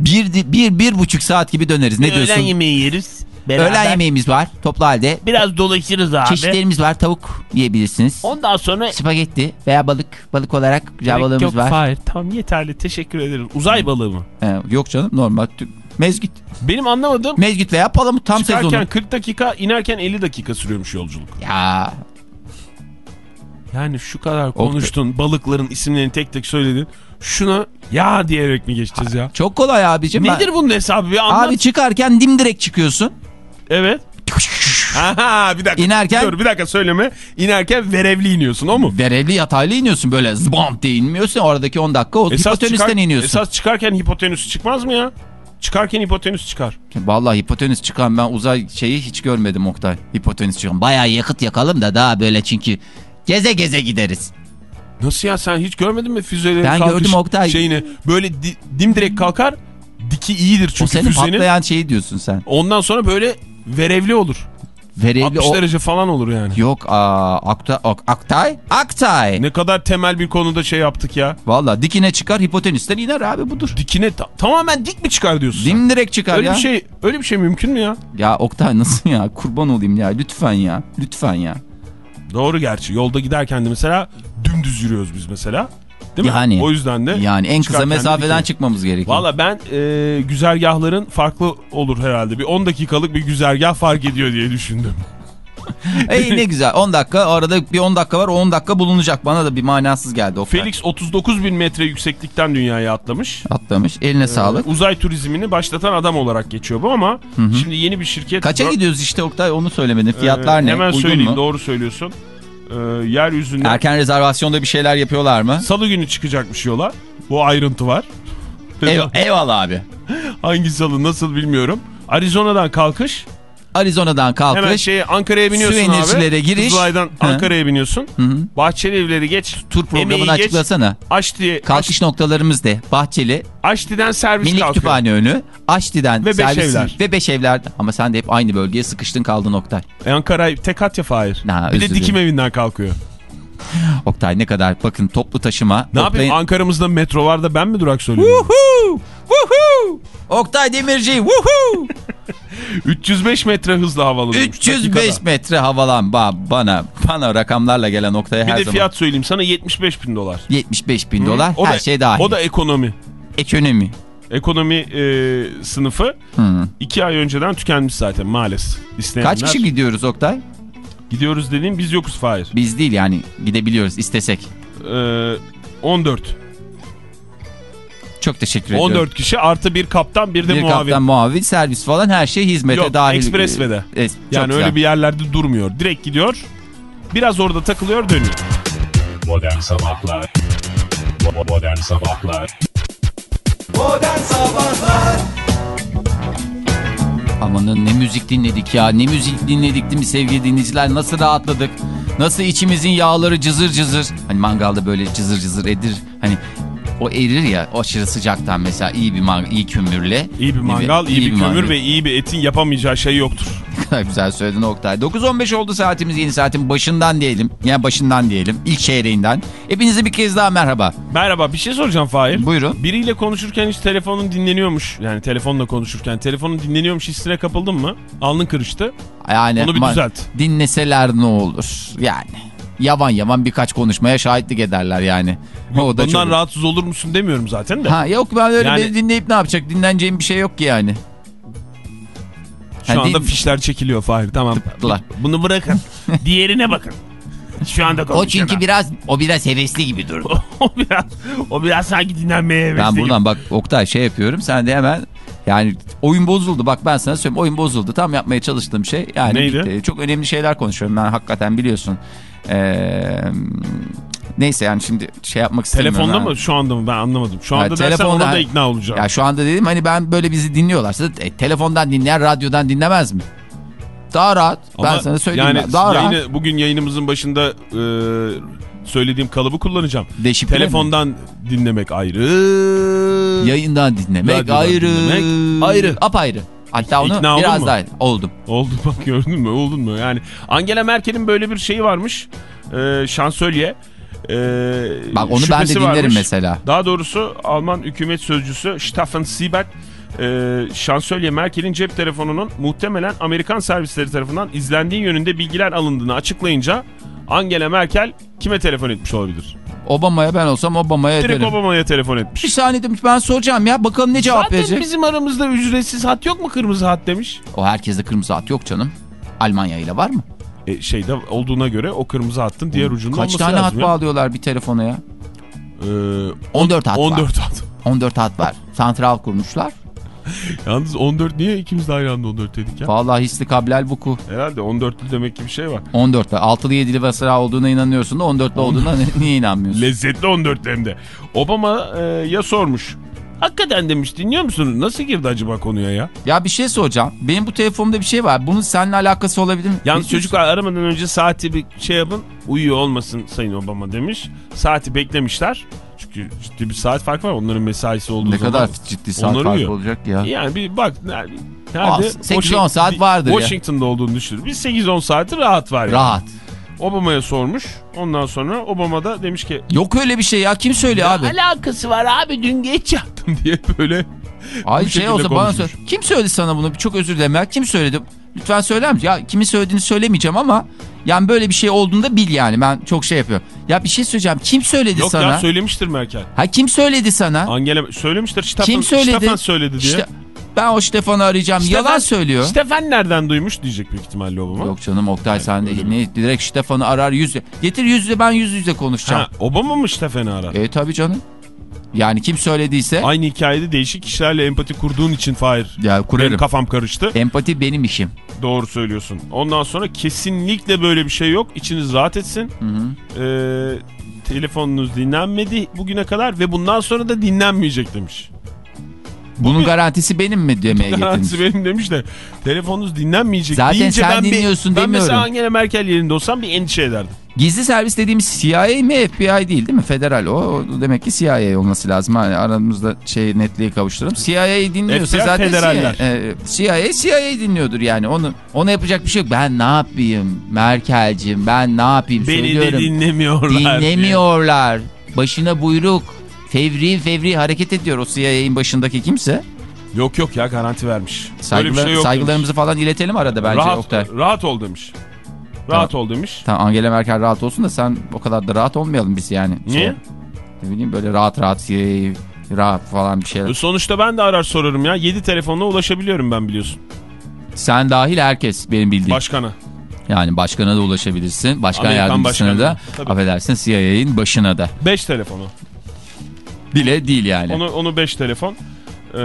Speaker 3: bir, bir, bir buçuk saat gibi döneriz. Ne diyorsun?
Speaker 12: Öğlen yemeği yeriz. Beraber.
Speaker 3: Öğlen yemeğimiz var toplu halde.
Speaker 12: Biraz dolaşırız abi.
Speaker 3: Çeşitlerimiz var. Tavuk yiyebilirsiniz.
Speaker 12: Ondan sonra
Speaker 3: Spagetti veya balık. Balık olarak güzel
Speaker 4: Gerek
Speaker 3: balığımız
Speaker 4: yok
Speaker 3: var.
Speaker 4: Fahir. Tamam yeterli teşekkür ederim. Uzay balığı mı?
Speaker 3: He, yok canım normal. Mezgit.
Speaker 4: Benim anlamadığım
Speaker 3: Mezgit veya palamut tam
Speaker 4: çıkarken
Speaker 3: sezonu.
Speaker 4: 40 dakika inerken 50 dakika sürüyormuş yolculuk.
Speaker 3: Ya
Speaker 4: Yani şu kadar konuştun balıkların isimlerini tek tek söyledin. Şuna ya diyerek mi geçeceğiz ya?
Speaker 3: çok kolay abicim. Ben-
Speaker 4: Nedir bunun hesabı bir anlat.
Speaker 3: Abi çıkarken dimdirek çıkıyorsun.
Speaker 4: Evet. Aha, bir dakika.
Speaker 3: İnerken-
Speaker 4: Dur bir dakika söyleme. İnerken verevli iniyorsun o mu?
Speaker 3: Verevli yataylı iniyorsun böyle zbam diye inmiyorsun. Oradaki 10 dakika o hipotenüsten
Speaker 4: çıkar-
Speaker 3: iniyorsun.
Speaker 4: Esas çıkarken hipotenüs çıkmaz mı ya? Çıkarken hipotenüs çıkar.
Speaker 3: Vallahi hipotenüs çıkan ben uzay şeyi hiç görmedim Oktay. Hipotenüs çıkan. Bayağı yakıt yakalım da daha böyle çünkü geze geze gideriz.
Speaker 4: Nasıl ya sen hiç görmedin mi füzelerin
Speaker 3: Ben
Speaker 4: kalkış
Speaker 3: gördüm Oktay.
Speaker 4: şeyini? Böyle di, dimdirek kalkar diki iyidir çünkü
Speaker 3: o senin
Speaker 4: füzenin.
Speaker 3: patlayan şeyi diyorsun sen.
Speaker 4: Ondan sonra böyle verevli olur.
Speaker 3: Verevli
Speaker 4: 60
Speaker 3: o...
Speaker 4: derece falan olur yani.
Speaker 3: Yok aa, Akta, Ok- Aktay? Aktay.
Speaker 4: Ne kadar temel bir konuda şey yaptık ya.
Speaker 3: Valla dikine çıkar hipotenüsten iner abi budur.
Speaker 4: Dikine ta- tamamen dik mi çıkar diyorsun? sen?
Speaker 3: Dimdirek çıkar
Speaker 4: öyle
Speaker 3: ya.
Speaker 4: bir şey öyle bir şey mümkün mü ya?
Speaker 3: Ya Oktay nasıl ya kurban olayım ya lütfen ya lütfen ya.
Speaker 4: Doğru gerçi. Yolda giderken de mesela dümdüz yürüyoruz biz mesela. Değil mi?
Speaker 3: Yani.
Speaker 4: O yüzden de
Speaker 3: Yani en kısa mesafeden çıkmamız gerekiyor.
Speaker 4: Valla ben e, güzergahların farklı olur herhalde. Bir 10 dakikalık bir güzergah fark ediyor diye düşündüm.
Speaker 3: Ey ne güzel 10 dakika arada bir 10 dakika var o 10 dakika bulunacak bana da bir manasız geldi Oktay.
Speaker 4: Felix 39 bin metre yükseklikten dünyaya atlamış.
Speaker 3: Atlamış eline sağlık.
Speaker 4: Ee, uzay turizmini başlatan adam olarak geçiyor bu ama şimdi yeni bir şirket...
Speaker 3: Kaça gidiyoruz işte Oktay onu söylemedin
Speaker 4: Ee,
Speaker 3: fiyatlar ne
Speaker 4: Hemen
Speaker 3: uygun
Speaker 4: söyleyeyim
Speaker 3: mu?
Speaker 4: doğru söylüyorsun. Ee, yeryüzünden
Speaker 3: Erken rezervasyonda bir şeyler yapıyorlar mı?
Speaker 4: salı günü çıkacakmış yola. Bu ayrıntı var.
Speaker 3: Eyv- eyvallah abi.
Speaker 4: Hangi salı nasıl bilmiyorum. Arizona'dan kalkış.
Speaker 3: Arizona'dan kalkış.
Speaker 4: Hemen şeye Ankara'ya biniyorsun abi.
Speaker 3: Süvenircilere giriş.
Speaker 4: Kızılay'dan. Ankara'ya biniyorsun.
Speaker 3: Hı hı.
Speaker 4: Bahçeli evleri geç.
Speaker 3: Tur programını
Speaker 4: geç.
Speaker 3: açıklasana.
Speaker 4: Aşti'ye,
Speaker 3: Kalkış noktalarımız de Bahçeli,
Speaker 4: Aşti'den servis
Speaker 3: Minik
Speaker 4: kalkıyor.
Speaker 3: Kütüphane önü, Aşti'den
Speaker 4: Ve
Speaker 3: servis
Speaker 4: Beşevler.
Speaker 3: ve Beşevler. Ama sen de hep aynı bölgeye sıkıştın kaldın Oktay.
Speaker 4: E, Ankara tek at ya Fahir.
Speaker 3: Ha,
Speaker 4: bir de
Speaker 3: özür
Speaker 4: dikim
Speaker 3: dilerim.
Speaker 4: evinden kalkıyor.
Speaker 3: Oktay ne kadar bakın toplu taşıma.
Speaker 4: Ne
Speaker 3: Oktay'ın-
Speaker 4: yapayım Ankara'mızda metro var da ben mi durak söylüyorum?
Speaker 3: Woohoo! Woohoo! Oktay Demirci woohoo!
Speaker 4: 305 metre hızla havalanıyormuş.
Speaker 3: 305
Speaker 4: dakikada.
Speaker 3: metre havalan ba bana bana rakamlarla gelen Oktay'a
Speaker 4: Bir
Speaker 3: her
Speaker 4: de
Speaker 3: zaman.
Speaker 4: fiyat söyleyeyim sana 75 bin dolar.
Speaker 3: 75 bin
Speaker 4: Hı.
Speaker 3: dolar
Speaker 4: O
Speaker 3: her
Speaker 4: da-
Speaker 3: şey dahil.
Speaker 4: O da ekonomi.
Speaker 3: Ekonomi.
Speaker 4: Ekonomi e, sınıfı
Speaker 3: Hı.
Speaker 4: 2 ay önceden tükenmiş zaten maalesef. İsteyenler.
Speaker 3: Kaç kişi gidiyoruz Oktay?
Speaker 4: Gidiyoruz dediğim biz yokuz Fahir.
Speaker 3: Biz değil yani gidebiliyoruz istesek.
Speaker 4: Ee, 14.
Speaker 3: Çok teşekkür ediyorum.
Speaker 4: 14 kişi artı bir kaptan bir de
Speaker 3: bir
Speaker 4: muavin.
Speaker 3: kaptan muavin servis falan her şey hizmete
Speaker 4: Yok
Speaker 3: dahil.
Speaker 4: ekspresvede.
Speaker 3: Es- çok
Speaker 4: Yani
Speaker 3: güzel.
Speaker 4: öyle bir yerlerde durmuyor. Direkt gidiyor. Biraz orada takılıyor dönüyor.
Speaker 1: Modern Sabahlar Modern Sabahlar
Speaker 2: Modern Sabahlar
Speaker 3: Amanın ne müzik dinledik ya. Ne müzik dinledik değil mi sevgili dinleyiciler? Nasıl rahatladık? Nasıl içimizin yağları cızır cızır. Hani mangalda böyle cızır cızır edir. Hani o erir ya o aşırı sıcaktan mesela iyi bir mangal, iyi kömürle.
Speaker 4: İyi bir mangal, iyi, bir, kömür
Speaker 3: mangal.
Speaker 4: ve iyi bir etin yapamayacağı şey yoktur.
Speaker 3: Kadar güzel söyledin Oktay. 9.15 oldu saatimiz yeni saatin başından diyelim. Yani başından diyelim. ilk çeyreğinden. Hepinize bir kez daha merhaba.
Speaker 4: Merhaba bir şey soracağım Fahir.
Speaker 3: Buyurun.
Speaker 4: Biriyle konuşurken hiç telefonun dinleniyormuş. Yani telefonla konuşurken telefonun dinleniyormuş hissine kapıldın mı? Alnın kırıştı.
Speaker 3: Yani
Speaker 4: Onu bir düzelt.
Speaker 3: Dinleseler ne olur yani. Yavan yavan birkaç konuşmaya şahitlik ederler yani. o da
Speaker 4: Bundan
Speaker 3: çok...
Speaker 4: rahatsız olur musun demiyorum zaten de.
Speaker 3: Ha yok ben öyle
Speaker 4: Yani-
Speaker 3: beni dinleyip ne yapacak? Dinleneceğim bir şey yok ki yani.
Speaker 4: Şu
Speaker 3: Ha,
Speaker 4: anda
Speaker 3: değil-
Speaker 4: fişler çekiliyor Fahir tamam.
Speaker 3: Dılar.
Speaker 12: bunu bırakın. Diğerine bakın. Şu anda
Speaker 3: O çünkü biraz o biraz hevesli gibi durdu.
Speaker 12: o biraz o biraz sanki dinlenmeye hevesli
Speaker 3: ben
Speaker 12: gibi.
Speaker 3: buradan bak Oktay şey yapıyorum sen de hemen yani Oyun bozuldu bak ben sana söyleyeyim oyun bozuldu. Tam yapmaya çalıştığım şey yani
Speaker 4: Neydi?
Speaker 3: Çok önemli şeyler konuşuyorum ben hakikaten biliyorsun. Ee, neyse yani şimdi şey yapmak istemiyorum.
Speaker 4: Telefonda
Speaker 3: ha.
Speaker 4: mı şu anda mı ben anlamadım. Şu anda
Speaker 3: Ha,
Speaker 4: dersen ona da ikna olacağım.
Speaker 3: Ya şu anda dedim hani ben böyle bizi dinliyorlarsa e, telefondan dinleyen radyodan dinlemez mi? Daha rahat. ben
Speaker 4: Ama
Speaker 3: sana söyleyeyim.
Speaker 4: yani
Speaker 3: ben. Daha
Speaker 4: yayını-
Speaker 3: rahat.
Speaker 4: bugün yayınımızın başında e, söylediğim kalıbı kullanacağım.
Speaker 3: Deşifre mi?
Speaker 4: Telefondan dinlemek ayrı.
Speaker 3: Yayından dinlemek
Speaker 4: Radyodan
Speaker 3: ayrı.
Speaker 4: dinlemek ayrı.
Speaker 3: Apayrı. Hatta onu
Speaker 4: İkna
Speaker 3: biraz
Speaker 4: mu?
Speaker 3: daha oldum.
Speaker 4: Oldu bak gördün mü oldun mu? Yani Angela Merkel'in böyle bir şeyi varmış. E, şansölye. E,
Speaker 3: Bak onu ben de dinlerim
Speaker 4: varmış.
Speaker 3: mesela.
Speaker 4: Daha doğrusu Alman hükümet sözcüsü Stefan Siebert e, şansölye Merkel'in cep telefonunun muhtemelen Amerikan servisleri tarafından izlendiği yönünde bilgiler alındığını açıklayınca Angela Merkel kime telefon etmiş olabilir?
Speaker 3: Obama'ya ben olsam Obama'ya
Speaker 4: Direkt
Speaker 3: ederim.
Speaker 4: Obama'ya telefon etmiş.
Speaker 3: Bir saniye demiş ben soracağım ya bakalım ne cevap
Speaker 4: Zaten
Speaker 3: verecek.
Speaker 4: bizim aramızda ücretsiz hat yok mu kırmızı hat demiş.
Speaker 3: O herkeste kırmızı at yok canım. Almanya ile var mı?
Speaker 4: E, şeyde olduğuna göre o kırmızı hattın diğer ucunda
Speaker 3: Kaç
Speaker 4: olması
Speaker 3: tane hat
Speaker 4: lazım ya.
Speaker 3: bağlıyorlar bir telefona ya?
Speaker 4: Ee,
Speaker 3: 14 hat var.
Speaker 4: 14 hat.
Speaker 3: 14 hat var. Santral kurmuşlar.
Speaker 4: Yalnız 14 niye ikimiz de aynı anda 14 dedik ya?
Speaker 3: Vallahi hisli kablel vuku.
Speaker 4: Herhalde 14'lü demek ki bir şey var.
Speaker 3: 14 var. Altılı yedili vasıra olduğuna inanıyorsun da 14'lü olduğuna niye inanmıyorsun?
Speaker 4: Lezzetli 14 hem de. Obama e, ya sormuş. Hakikaten demiş dinliyor musunuz? Nasıl girdi acaba konuya ya?
Speaker 3: Ya bir şey soracağım. Benim bu telefonumda bir şey var. Bunun seninle alakası olabilir mi?
Speaker 4: Yalnız
Speaker 3: Ne
Speaker 4: çocuklar aramadan önce saati bir şey yapın. Uyuyor olmasın Sayın Obama demiş. Saati beklemişler. Çünkü ciddi bir saat fark var. Onların mesaisi olduğu
Speaker 3: Ne
Speaker 4: zaman.
Speaker 3: kadar ciddi saat farkı
Speaker 4: uyuyor.
Speaker 3: olacak ya.
Speaker 4: Yani bir bak nerede?
Speaker 3: Az,
Speaker 4: nerede?
Speaker 3: 8-10
Speaker 4: Washington-
Speaker 3: saat vardır ya.
Speaker 4: Washington'da olduğunu düşün. Bir 8-10 saati rahat var yani.
Speaker 3: Rahat.
Speaker 4: Obama'ya sormuş. Ondan sonra Obama da demiş ki
Speaker 3: Yok öyle bir şey ya. Kim söylüyor abi?
Speaker 12: alakası var abi dün geç yattım.
Speaker 4: diye böyle
Speaker 3: Ay şey olsa bana söyle. Kim söyledi sana bunu? Çok özür dilerim ya. Kim söyledi? Lütfen söyler misin? Ya kimin söylediğini söylemeyeceğim ama yani böyle bir şey olduğunda bil yani. Ben çok şey yapıyorum. Ya bir şey söyleyeceğim. Kim söyledi
Speaker 4: Yok
Speaker 3: sana?
Speaker 4: ya söylemiştir Merkel.
Speaker 3: ha kim söyledi sana?
Speaker 4: Angela söylemiştir.
Speaker 3: Kim söyledi?
Speaker 4: Stefan söyledi diye.
Speaker 3: İşte ben o Stefan'ı arayacağım.
Speaker 4: Stefan-
Speaker 3: Yalan söylüyor.
Speaker 4: Stefan nereden duymuş diyecek büyük ihtimalle Obama.
Speaker 3: Yok canım Oktay sen de ne direkt Stefan'ı arar yüz yüze. Getir yüz yüze ben yüz yüze konuşacağım.
Speaker 4: Ha, Obama mı Stefan'ı arar?
Speaker 3: E tabi canım. Yani kim söylediyse
Speaker 4: Aynı hikayede değişik kişilerle empati kurduğun için Fahir.
Speaker 3: ya kurarım.
Speaker 4: Benim kafam karıştı.
Speaker 3: Empati benim işim.
Speaker 4: Doğru söylüyorsun. Ondan sonra kesinlikle böyle bir şey yok. İçiniz rahat etsin.
Speaker 3: Hı hı.
Speaker 4: Ee, telefonunuz dinlenmedi bugüne kadar ve bundan sonra da dinlenmeyecek demiş.
Speaker 3: Bunun garantisi benim mi demeye
Speaker 4: Garantisi
Speaker 3: getirmiş.
Speaker 4: benim demiş de telefonunuz dinlenmeyecek
Speaker 3: Zaten
Speaker 4: deyince
Speaker 3: sen
Speaker 4: ben bir-
Speaker 3: dinliyorsun
Speaker 4: ben
Speaker 3: demiyorum.
Speaker 4: mesela Angela Merkel yerinde olsam bir endişe ederdim.
Speaker 3: Gizli servis dediğimiz CIA mi FBI değil değil mi? Federal o. O demek ki CIA olması lazım. Hani aramızda şey netliği kavuşturalım. CIA dinliyorsa
Speaker 4: FBI
Speaker 3: zaten
Speaker 4: federaller.
Speaker 3: CIA, e, CIA CIA dinliyordur yani. Onu ona yapacak bir şey yok. Ben ne yapayım Merkel'cim ben ne yapayım
Speaker 4: Beni
Speaker 3: söylüyorum.
Speaker 4: de dinlemiyorlar. diye.
Speaker 3: Dinlemiyorlar. Başına buyruk. Fevri fevri hareket ediyor o CIA'in başındaki kimse.
Speaker 4: Yok yok ya garanti vermiş. Böyle bir
Speaker 3: Saygılar,
Speaker 4: şey yok
Speaker 3: saygılarımızı falan iletelim arada bence
Speaker 4: rahat,
Speaker 3: Oktay.
Speaker 4: rahat ol demiş. Rahat ol demiş.
Speaker 3: Tamam Angela Merkel rahat olsun da sen o kadar da rahat olmayalım biz yani.
Speaker 4: Niye?
Speaker 3: Şey, ne bileyim böyle rahat rahat CIA rahat falan bir şeyler.
Speaker 4: Sonuçta ben de arar sorarım ya. 7 telefonla ulaşabiliyorum ben biliyorsun.
Speaker 3: Sen dahil herkes benim bildiğim.
Speaker 4: Başkana.
Speaker 3: yani başkana da ulaşabilirsin. Başkan
Speaker 4: Amerikan
Speaker 3: yardımcısına
Speaker 4: başkanı.
Speaker 3: da
Speaker 4: Tabii.
Speaker 3: affedersin CIA'in başına da.
Speaker 4: 5 telefonu.
Speaker 3: Bile değil yani.
Speaker 4: Onu onu 5 telefon. Ee,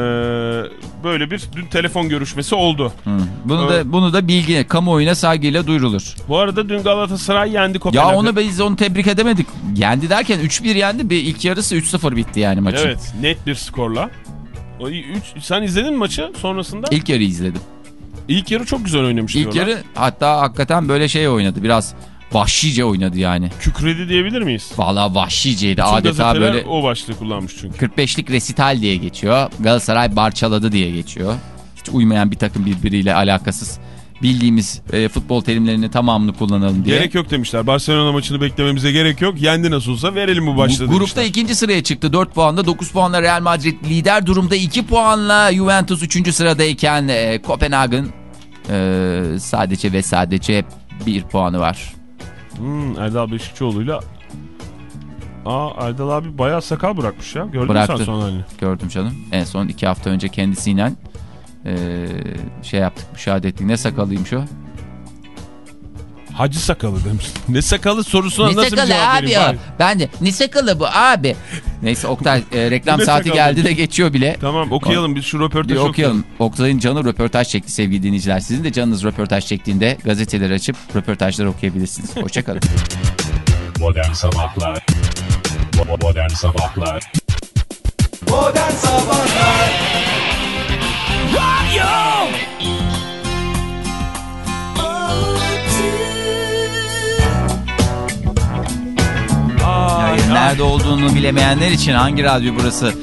Speaker 4: böyle bir dün telefon görüşmesi oldu.
Speaker 3: Hı. Bunu da bunu da bilgi kamuoyuna saygıyla duyurulur.
Speaker 4: Bu arada dün Galatasaray yendi Kopenhag'ı.
Speaker 3: Ya onu biz onu tebrik edemedik. Yendi derken 3-1 yendi. Bir ilk yarısı 3-0 bitti yani maçın.
Speaker 4: Evet net bir skorla. O üç, sen izledin mi maçı sonrasında?
Speaker 3: İlk yarı izledim.
Speaker 4: İlk yarı çok güzel oynamış
Speaker 3: İlk
Speaker 4: diyorlar.
Speaker 3: yarı hatta hakikaten böyle şey oynadı. Biraz vahşice oynadı yani.
Speaker 4: Kükredi diyebilir miyiz?
Speaker 3: Vallahi vahşiceydi.
Speaker 4: Bütün
Speaker 3: Adeta böyle
Speaker 4: o başlığı kullanmış çünkü.
Speaker 3: 45'lik resital diye geçiyor. Galatasaray barçaladı diye geçiyor. Hiç uymayan bir takım birbiriyle alakasız. Bildiğimiz e, futbol terimlerini tamamını kullanalım diye.
Speaker 4: Gerek yok demişler. Barcelona maçını beklememize gerek yok. Yendi nasıl olsa verelim bu başlığı
Speaker 3: Bu- Grupta
Speaker 4: demişler.
Speaker 3: ikinci sıraya çıktı 4 puanla 9 puanla Real Madrid lider durumda 2 puanla Juventus 3. sıradayken e, Kopenhag'ın e, sadece ve sadece 1 puanı var.
Speaker 4: Hmm, Erdal Beşikçioğlu'yla Aa Erdal abi bayağı sakal bırakmış ya. Gördün mü
Speaker 3: Bıraktı.
Speaker 4: sen son halini?
Speaker 3: Gördüm canım. En son 2 hafta önce kendisiyle e, şey yaptık müşahede ettik. Ne sakalıymış o?
Speaker 4: Hacı sakalı demiş. Ne sakalı sorusuna
Speaker 3: Ne
Speaker 4: nasıl bir
Speaker 3: sakalı
Speaker 4: cevap
Speaker 3: abi
Speaker 4: vereyim?
Speaker 3: o?
Speaker 4: Fahir?
Speaker 3: Ben de ne sakalı bu abi? Neyse Oktay e, reklam saati geldi de geçiyor bile.
Speaker 4: Tamam okuyalım biz şu
Speaker 3: Bir
Speaker 4: röportajı
Speaker 3: okuyalım. Oktay'ın canı röportaj çekti sevgili dinleyiciler. Sizin de canınız röportaj çektiğinde gazeteleri açıp röportajları okuyabilirsiniz. Hoşçakalın.
Speaker 1: Modern Sabahlar Modern Sabahlar
Speaker 2: Modern Sabahlar
Speaker 3: Yani nerede olduğunu bilemeyenler için hangi radyo burası?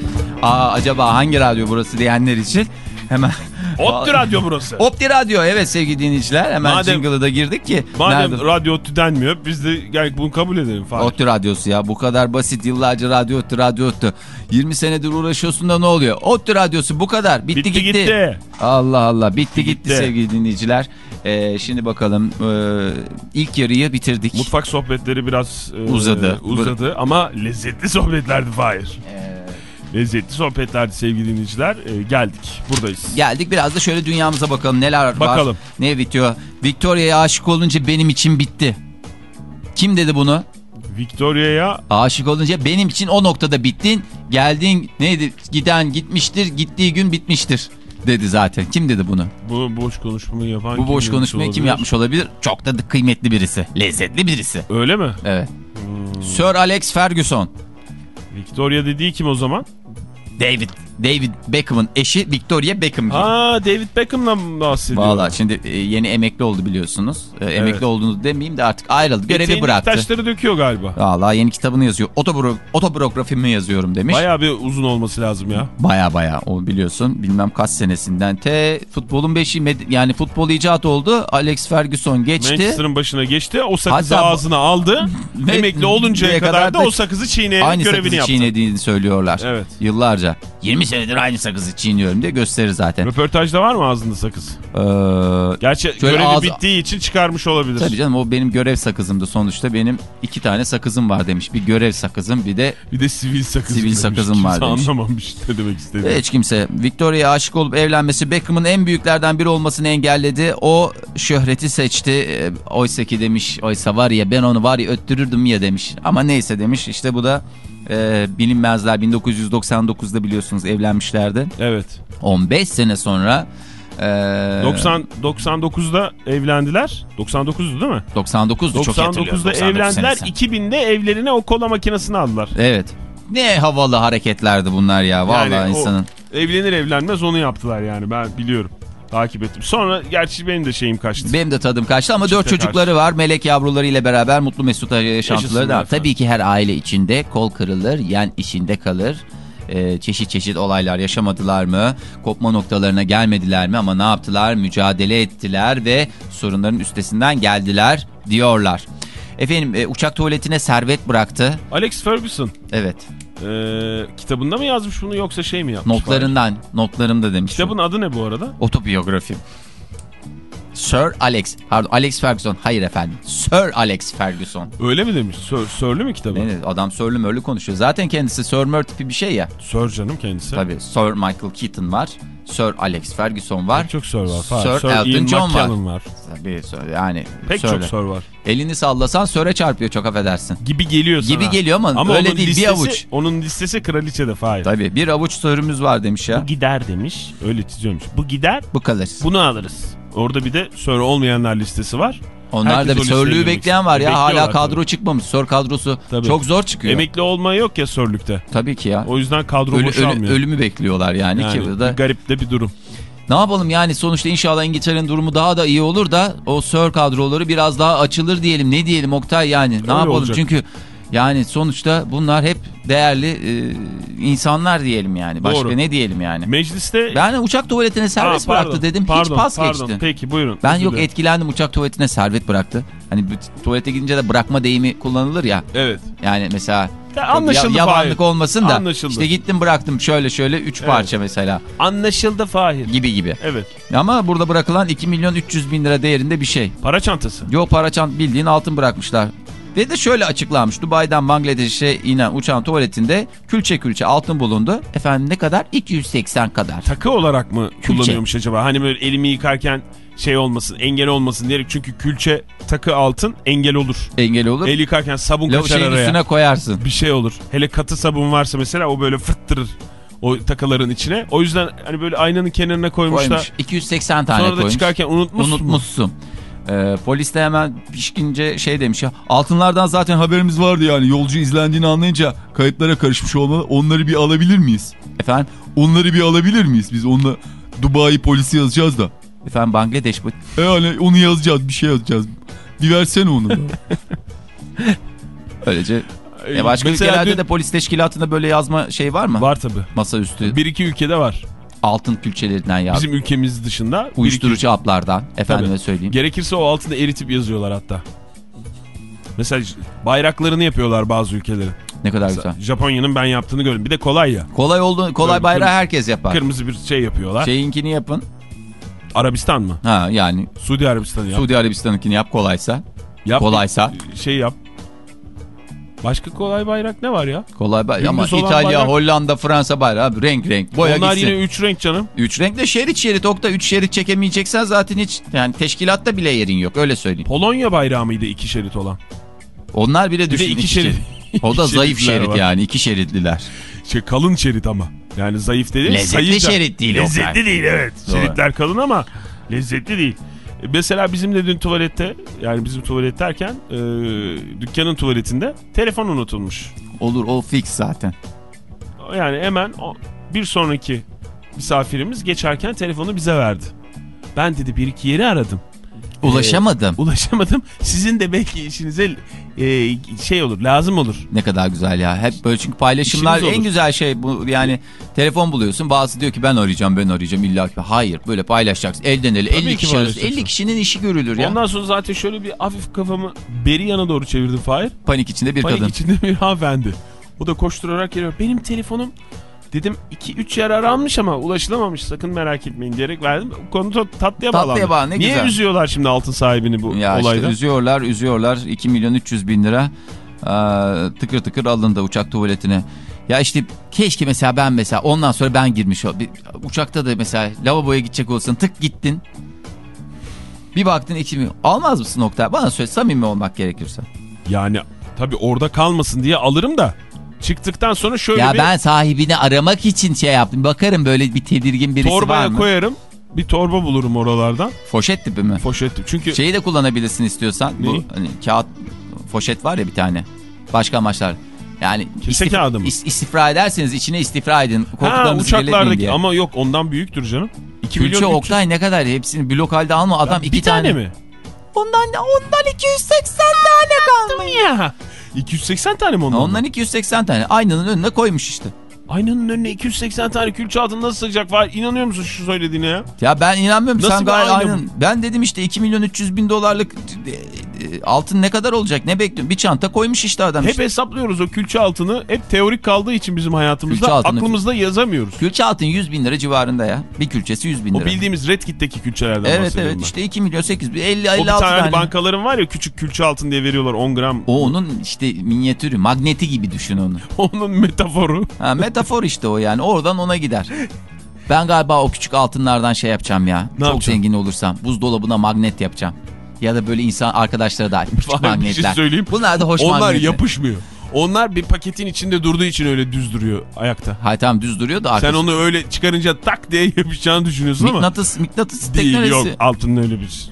Speaker 3: Aa, acaba hangi radyo burası diyenler için hemen...
Speaker 4: Opti Radyo burası.
Speaker 3: Opti Radyo evet sevgili dinleyiciler. Hemen
Speaker 4: Madem-
Speaker 3: jingle'ı da girdik ki.
Speaker 4: Madem
Speaker 3: nerede-
Speaker 4: radyo Ottu denmiyor biz de gel bunu kabul edelim Fahir.
Speaker 3: Ottu Radyosu ya bu kadar basit yıllarca radyo Ottu radyo Ottu. 20 senedir uğraşıyorsun da ne oluyor? Ottu Radyosu bu kadar bitti,
Speaker 4: Bitti
Speaker 3: gitti.
Speaker 4: gitti.
Speaker 3: Allah Allah bitti gitti,
Speaker 4: Gitti.
Speaker 3: sevgili dinleyiciler. Ee, şimdi bakalım ee, ilk yarıyı bitirdik.
Speaker 4: Mutfak sohbetleri biraz e,
Speaker 3: Uzadı.
Speaker 4: uzadı ama lezzetli sohbetlerdi Fahir. Lezzetli sohbetlerdi sevgili dinleyiciler. E, geldik buradayız.
Speaker 3: Geldik biraz da şöyle dünyamıza bakalım neler var.
Speaker 4: Bakalım.
Speaker 3: Ne bitiyor? Victoria'ya aşık olunca benim için bitti. Kim dedi bunu?
Speaker 4: Victoria'ya
Speaker 3: Aşık olunca benim için o noktada bittin. Geldin neydi? Giden gitmiştir. Gittiği gün bitmiştir. Dedi zaten. Kim dedi bunu?
Speaker 4: bu boş konuşmayı yapan
Speaker 3: Bu
Speaker 4: kim
Speaker 3: boş konuşmayı kim
Speaker 4: olabilir?
Speaker 3: yapmış olabilir? Çok da kıymetli birisi. Lezzetli birisi.
Speaker 4: Öyle mi?
Speaker 3: Evet. Sir Alex Ferguson.
Speaker 4: Victoria dediği kim o zaman?
Speaker 3: David David Beckham'ın eşi Victoria Beckham.
Speaker 4: Aa David Beckham'dan mı bahsediyor?
Speaker 3: Valla şimdi e, yeni emekli oldu biliyorsunuz. E, emekli
Speaker 4: Evet.
Speaker 3: olduğunu demeyeyim de artık ayrıldı. Görevi
Speaker 4: Eteğindeki
Speaker 3: bıraktı.
Speaker 4: taşları döküyor galiba.
Speaker 3: Valla yeni kitabını yazıyor. Otobro otobiyografimi yazıyorum demiş.
Speaker 4: Bayağı bir uzun olması lazım ya.
Speaker 3: Baya baya o biliyorsun bilmem kaç senesinden te futbolun beşi yani futbol icat oldu. Alex Ferguson geçti.
Speaker 4: Manchester'ın başına geçti. O sakızı
Speaker 3: Hatta
Speaker 4: ağzına aldı.
Speaker 3: Ve-
Speaker 4: Emekli oluncaya kadar,
Speaker 3: kadar
Speaker 4: da
Speaker 3: da
Speaker 4: o sakızı çiğneyerek
Speaker 3: Aynı
Speaker 4: görevini
Speaker 3: sakızı
Speaker 4: yaptı.
Speaker 3: çiğnediğini söylüyorlar.
Speaker 4: Evet.
Speaker 3: Yıllarca. 20 senedir aynı sakızı çiğniyorum diye gösterir zaten.
Speaker 4: Röportajda var mı ağzında sakız?
Speaker 3: Ee,
Speaker 4: Gerçi görevi
Speaker 3: ağzı-
Speaker 4: bittiği için çıkarmış olabilir.
Speaker 3: tabii canım o benim görev sakızımdı sonuçta. Benim iki tane sakızım var demiş. Bir görev sakızım bir de
Speaker 4: Bir de sivil sakız.
Speaker 3: Sivil
Speaker 4: demiş.
Speaker 3: sakızım var
Speaker 4: Kimse
Speaker 3: demiş.
Speaker 4: anlamamış ne demek istediğini.
Speaker 3: hiç kimse Victoria'ya aşık olup evlenmesi Beckham'ın en büyüklerden biri olmasını engelledi. O şöhreti seçti. Ee, Oysa ki demiş oysa var ya ben onu var ya öttürürdüm ya demiş. Ama neyse demiş işte bu da e, bilinmezler 1999'da biliyorsunuz evlenmişlerdi.
Speaker 4: Evet.
Speaker 3: 15 sene sonra e,
Speaker 4: 90 99'da evlendiler. 99'du değil mi?
Speaker 3: 99'du çok iyi hatırlıyorum.
Speaker 4: 99'da
Speaker 3: 99
Speaker 4: evlendiler.
Speaker 3: senesi.
Speaker 4: 2000'de evlerine o kola makinesini aldılar.
Speaker 3: Evet. Ne havalı hareketlerdi bunlar ya. Vallahi
Speaker 4: Yani
Speaker 3: insanın.
Speaker 4: evlenir evlenmez onu yaptılar yani ben biliyorum. Takip ettim. Sonra gerçi benim de şeyim kaçtı.
Speaker 3: Benim de tadım kaçtı ama
Speaker 4: Çifte
Speaker 3: dört çocukları var. Melek yavruları ile beraber mutlu mesut yaşantıları da. Tabii ki her aile içinde kol kırılır, yen işinde kalır. Ee, çeşit çeşit olaylar yaşamadılar mı? Kopma noktalarına gelmediler mi? Ama ne yaptılar? Mücadele ettiler ve sorunların üstesinden geldiler diyorlar. Efendim e, uçak tuvaletine servet bıraktı.
Speaker 4: Alex Ferguson
Speaker 3: Evet.
Speaker 4: E, kitabında mı yazmış bunu yoksa şey mi yapmış?
Speaker 3: Notlarından, notlarımda demiş.
Speaker 4: Kitabın adı ne bu arada?
Speaker 3: Otobiyografi. Sir Alex, pardon Alex Ferguson. Hayır efendim. Sir Alex Ferguson.
Speaker 4: Öyle mi demiş? Sör, Sörlü mü kitabı?
Speaker 3: Ne, adam Sir'lü mörlü konuşuyor. Zaten kendisi Sir Mör tipi bir şey ya.
Speaker 4: Sör canım kendisi.
Speaker 3: Tabii Sir Michael Keaton var. Sir Alex Ferguson var.
Speaker 4: Pek çok Sör var.
Speaker 3: Sir,
Speaker 4: Sir
Speaker 3: Elton
Speaker 4: Ian
Speaker 3: John var.
Speaker 4: Var.
Speaker 3: Tabii Sir- yani.
Speaker 4: Pek
Speaker 3: söyle.
Speaker 4: çok Sör var.
Speaker 3: Elini sallasan Sir'e çarpıyor çok affedersin.
Speaker 4: Gibi geliyor sana.
Speaker 3: Gibi geliyor ama,
Speaker 4: Ama
Speaker 3: öyle değil
Speaker 4: listesi,
Speaker 3: bir avuç.
Speaker 4: Onun listesi kraliçede Fahir.
Speaker 3: Tabii bir avuç Sir'ümüz var demiş ya.
Speaker 4: Bu gider demiş. Öyle çiziyormuş. Bu gider
Speaker 3: Bu kalır.
Speaker 4: bunu alırız. Orada bir de Sör olmayanlar listesi var.
Speaker 3: Onlar
Speaker 4: Herkes
Speaker 3: da bir
Speaker 4: girmek
Speaker 3: bekleyen var ya. Hala kadro
Speaker 4: tabii.
Speaker 3: çıkmamış. Sir kadrosu
Speaker 4: Tabii.
Speaker 3: çok zor çıkıyor.
Speaker 4: Emekli olma yok ya Sörlükte.
Speaker 3: Tabii ki ya.
Speaker 4: O yüzden kadro
Speaker 3: Ölü-
Speaker 4: boşalmıyor.
Speaker 3: ölü- ölümü bekliyorlar yani,
Speaker 4: Yani
Speaker 3: ki bu da.
Speaker 4: bir garip de bir durum.
Speaker 3: Ne yapalım yani sonuçta inşallah İngiltere'nin durumu daha da iyi olur da o Sir kadroları biraz daha açılır diyelim. Ne diyelim Oktay yani ne
Speaker 4: Öyle
Speaker 3: yapalım
Speaker 4: olacak.
Speaker 3: çünkü yani sonuçta bunlar hep değerli e, insanlar diyelim yani. Başka
Speaker 4: Doğru.
Speaker 3: ne diyelim yani.
Speaker 4: Mecliste...
Speaker 3: Ben uçak tuvaletine servet
Speaker 4: Aa, pardon,
Speaker 3: bıraktı dedim
Speaker 4: pardon,
Speaker 3: hiç pas
Speaker 4: pardon.
Speaker 3: geçti.
Speaker 4: Peki buyurun.
Speaker 3: Ben yok etkilendim uçak tuvaletine servet bıraktı. Hani tuvalete gidince de bırakma deyimi kullanılır ya.
Speaker 4: Evet.
Speaker 3: Yani mesela
Speaker 4: Ya anlaşıldı
Speaker 3: ya, yabanlık
Speaker 4: Fahir.
Speaker 3: olmasın da
Speaker 4: Anlaşıldı.
Speaker 3: işte gittim bıraktım şöyle şöyle 3
Speaker 4: Evet.
Speaker 3: parça mesela
Speaker 4: Anlaşıldı Fahir.
Speaker 3: gibi gibi.
Speaker 4: Evet.
Speaker 3: Ama burada bırakılan 2 milyon 300 bin lira değerinde bir şey.
Speaker 4: Para çantası.
Speaker 3: Yo para çant bildiğin altın bırakmışlar. Ve de şöyle açıklanmış. Dubai'den Bangladeş'e inen uçağın tuvaletinde külçe külçe altın bulundu. Efendim ne kadar? 280 kadar.
Speaker 4: Takı olarak mı
Speaker 3: Külçe.
Speaker 4: kullanıyormuş acaba? Hani böyle elimi yıkarken şey olmasın, engel olmasın diyerek çünkü külçe takı altın engel olur.
Speaker 3: Engel olur.
Speaker 4: El yıkarken sabun
Speaker 3: Lav
Speaker 4: kaçar araya.
Speaker 3: üstüne koyarsın.
Speaker 4: Bir şey olur. Hele katı sabun varsa mesela o böyle fıttırır o takıların içine. O yüzden hani böyle aynanın kenarına koymuşlar.
Speaker 3: Koymuş. 280 tane
Speaker 4: Sonra da
Speaker 3: koymuş.
Speaker 4: çıkarken unutmuşsun mu?
Speaker 3: Ee, polis de hemen pişkince şey demiş ya altınlardan zaten haberimiz vardı yani yolcu izlendiğini anlayınca kayıtlara karışmış olmalı onları bir alabilir miyiz? Efendim? Onları bir alabilir miyiz? Biz onunla Dubai polisi yazacağız da. Efendim Bangladeş bu. E hani onu yazacağız bir şey yazacağız. Bir versene onu da. Öylece e başka
Speaker 4: Mesela
Speaker 3: ülkelerde
Speaker 4: dün-
Speaker 3: de polis teşkilatında böyle yazma şey var mı?
Speaker 4: Var tabi.
Speaker 3: Masaüstü.
Speaker 4: Bir iki ülkede var.
Speaker 3: Altın külçelerinden yaz.
Speaker 4: Bizim ülkemiz dışında.
Speaker 3: Uyuşturucu
Speaker 4: iki-
Speaker 3: haplardan. Efendime
Speaker 4: Tabii.
Speaker 3: söyleyeyim.
Speaker 4: Gerekirse o altında eritip yazıyorlar hatta. Mesela bayraklarını yapıyorlar bazı ülkelerin.
Speaker 3: Ne kadar
Speaker 4: Mesela
Speaker 3: güzel.
Speaker 4: Japonya'nın ben yaptığını gördüm. Bir de kolay ya.
Speaker 3: Kolay oldu. Kolay
Speaker 4: Böyle
Speaker 3: bayrağı
Speaker 4: kırmızı-
Speaker 3: herkes yapar.
Speaker 4: Kırmızı bir şey yapıyorlar.
Speaker 3: Şeyinkini yapın.
Speaker 4: Arabistan mı?
Speaker 3: Ha yani
Speaker 4: Suudi Arabistan'ı yap.
Speaker 3: Suudi Arabistan'ınkini yap kolaysa.
Speaker 4: Yap.
Speaker 3: Kolaysa.
Speaker 4: Şey yap. Başka kolay bayrak ne var ya?
Speaker 3: Kolay bayrağı ama İtalya,
Speaker 4: bayrak-
Speaker 3: Hollanda, Fransa bayrağı abi renk renk. Boya
Speaker 4: Onlar
Speaker 3: gitsin.
Speaker 4: yine 3 renk canım.
Speaker 3: Üç renk de şerit şerit okta. Üç şerit çekemeyeceksen zaten hiç yani teşkilatta bile yerin yok öyle söyleyeyim.
Speaker 4: Polonya bayrağı mıydı iki şerit olan?
Speaker 3: Onlar bile
Speaker 4: Bir
Speaker 3: düşün.
Speaker 4: iki
Speaker 3: iki
Speaker 4: şerit.
Speaker 3: O da zayıf şerit
Speaker 4: var.
Speaker 3: yani iki şeritliler.
Speaker 4: Şey kalın şerit ama. Yani zayıf dedi.
Speaker 3: Lezzetli
Speaker 4: sayınca-
Speaker 3: şerit değil
Speaker 4: Lezzetli
Speaker 3: Oktay.
Speaker 4: değil evet.
Speaker 3: Doğru.
Speaker 4: Şeritler kalın ama lezzetli değil. Mesela bizim de dün tuvalette yani bizim tuvalet derken e, dükkanın tuvaletinde telefon unutulmuş.
Speaker 3: Olur o fix zaten.
Speaker 4: Yani hemen o, bir sonraki misafirimiz geçerken telefonu bize verdi. Ben dedi bir iki yeri aradım.
Speaker 3: Ulaşamadım.
Speaker 4: Ee, ulaşamadım. Sizin de belki işinize e, şey olur lazım olur.
Speaker 3: Ne kadar güzel ya. Hep böyle çünkü paylaşımlar en güzel şey bu. Yani telefon buluyorsun. Bazısı diyor ki ben arayacağım ben arayacağım illa ki. Hayır böyle paylaşacaksın. Elden ele
Speaker 4: Tabii
Speaker 3: 50
Speaker 4: ki
Speaker 3: kişi arası.
Speaker 4: paylaşacaksın.
Speaker 3: 50 kişinin işi görülür ya.
Speaker 4: Ondan sonra zaten şöyle bir hafif kafamı beri yana doğru çevirdim Fahir.
Speaker 3: Panik içinde bir
Speaker 4: Panik
Speaker 3: kadın.
Speaker 4: içinde bir hanımefendi. O da koşturarak geliyor. Benim telefonum dedim 2-3 yer aranmış ama ulaşılamamış sakın merak etmeyin diyerek verdim. Konu tatlıya bağlandı.
Speaker 3: Tatlıya bağlı, ne
Speaker 4: Niye
Speaker 3: güzel.
Speaker 4: üzüyorlar şimdi altın sahibini bu
Speaker 3: Ya
Speaker 4: olayda?
Speaker 3: işte üzüyorlar üzüyorlar 2 milyon 300 bin lira Aa, tıkır tıkır alındı uçak tuvaletine. Ya işte keşke mesela ben mesela ondan sonra ben girmiş ol. Uçakta da mesela lavaboya gidecek olsan tık gittin. Bir baktın 2 milyon. Almaz mısın Oktay? Bana söyle samimi olmak gerekirse.
Speaker 4: Yani tabii orada kalmasın diye alırım da çıktıktan sonra şöyle
Speaker 3: ya
Speaker 4: bir
Speaker 3: ben sahibini aramak için şey yaptım. Bakarım böyle bir tedirgin birisi var
Speaker 4: torbaya
Speaker 3: mı?
Speaker 4: koyarım. Bir torba bulurum oralardan.
Speaker 3: Foşet tipi mi?
Speaker 4: Foşet. Çünkü
Speaker 3: Şeyi de kullanabilirsin istiyorsan. Bu
Speaker 4: Neyi?
Speaker 3: hani kağıt foşet var ya bir tane. Başka amaçlar. Yani
Speaker 4: Kese kağıdı mı?
Speaker 3: is- istifra ederseniz içine istifra edin.
Speaker 4: ha, uçaklardaki
Speaker 3: diye.
Speaker 4: ama yok ondan büyüktür canım. 2 milyon
Speaker 3: Külçe
Speaker 4: 300.
Speaker 3: Oktay ne kadar hepsini blok halde alma adam
Speaker 4: Ya
Speaker 3: iki
Speaker 4: bir tane,
Speaker 3: tane.
Speaker 4: mi?
Speaker 3: Ondan ondan 280 tane kalmış.
Speaker 4: Ya. 280 tane mi ondan?
Speaker 3: Ondan 280 tane. Aynanın önüne koymuş işte.
Speaker 4: Aynanın önüne 280 tane külçe altın nasıl sığacak var? İnanıyor musun şu söylediğine ya?
Speaker 3: Ya ben inanmıyorum
Speaker 4: Nasıl
Speaker 3: sen gayet aynen. Ben dedim işte 2 milyon 300 bin dolarlık e, altın ne kadar olacak ne bekliyorsun? Bir çanta koymuş işte adam
Speaker 4: Hep
Speaker 3: işte.
Speaker 4: hesaplıyoruz o külçe altını. Hep teorik kaldığı için bizim hayatımızda
Speaker 3: altını-
Speaker 4: aklımızda yazamıyoruz.
Speaker 3: Külçe altın 100 bin lira civarında ya. Bir külçesi 100 bin lira.
Speaker 4: O bildiğimiz Red Kit'teki külçelerden
Speaker 3: Evet
Speaker 4: bahsediyorum
Speaker 3: evet
Speaker 4: ben.
Speaker 3: işte 2 milyon 8 bin 50
Speaker 4: O bir
Speaker 3: 56
Speaker 4: tane
Speaker 3: tane.
Speaker 4: bankaların var ya küçük külçe altın diye veriyorlar 10 gram.
Speaker 3: O onun işte minyatürü, magneti gibi düşün onu.
Speaker 4: Onun metaforu.
Speaker 3: Ha, metafor işte o yani oradan ona gider. Ben galiba o küçük altınlardan şey yapacağım ya. Çok
Speaker 4: yapacaksın?
Speaker 3: zengin olursam buzdolabına magnet yapacağım. Ya da böyle insan arkadaşlara da küçük
Speaker 4: Vay, bir şey
Speaker 3: magnetler.
Speaker 4: söyleyeyim.
Speaker 3: Bunlar da hoş
Speaker 4: Onlar
Speaker 3: magnetler.
Speaker 4: yapışmıyor. Onlar bir paketin içinde durduğu için öyle düz duruyor ayakta.
Speaker 3: Hayır tamam düz duruyor da
Speaker 4: Sen
Speaker 3: arkası.
Speaker 4: onu öyle çıkarınca tak diye yapışacağını düşünüyorsun ama.
Speaker 3: Mıknatıs, mıknatıs
Speaker 4: Değil
Speaker 3: teknolojisi.
Speaker 4: yok altının öyle bir.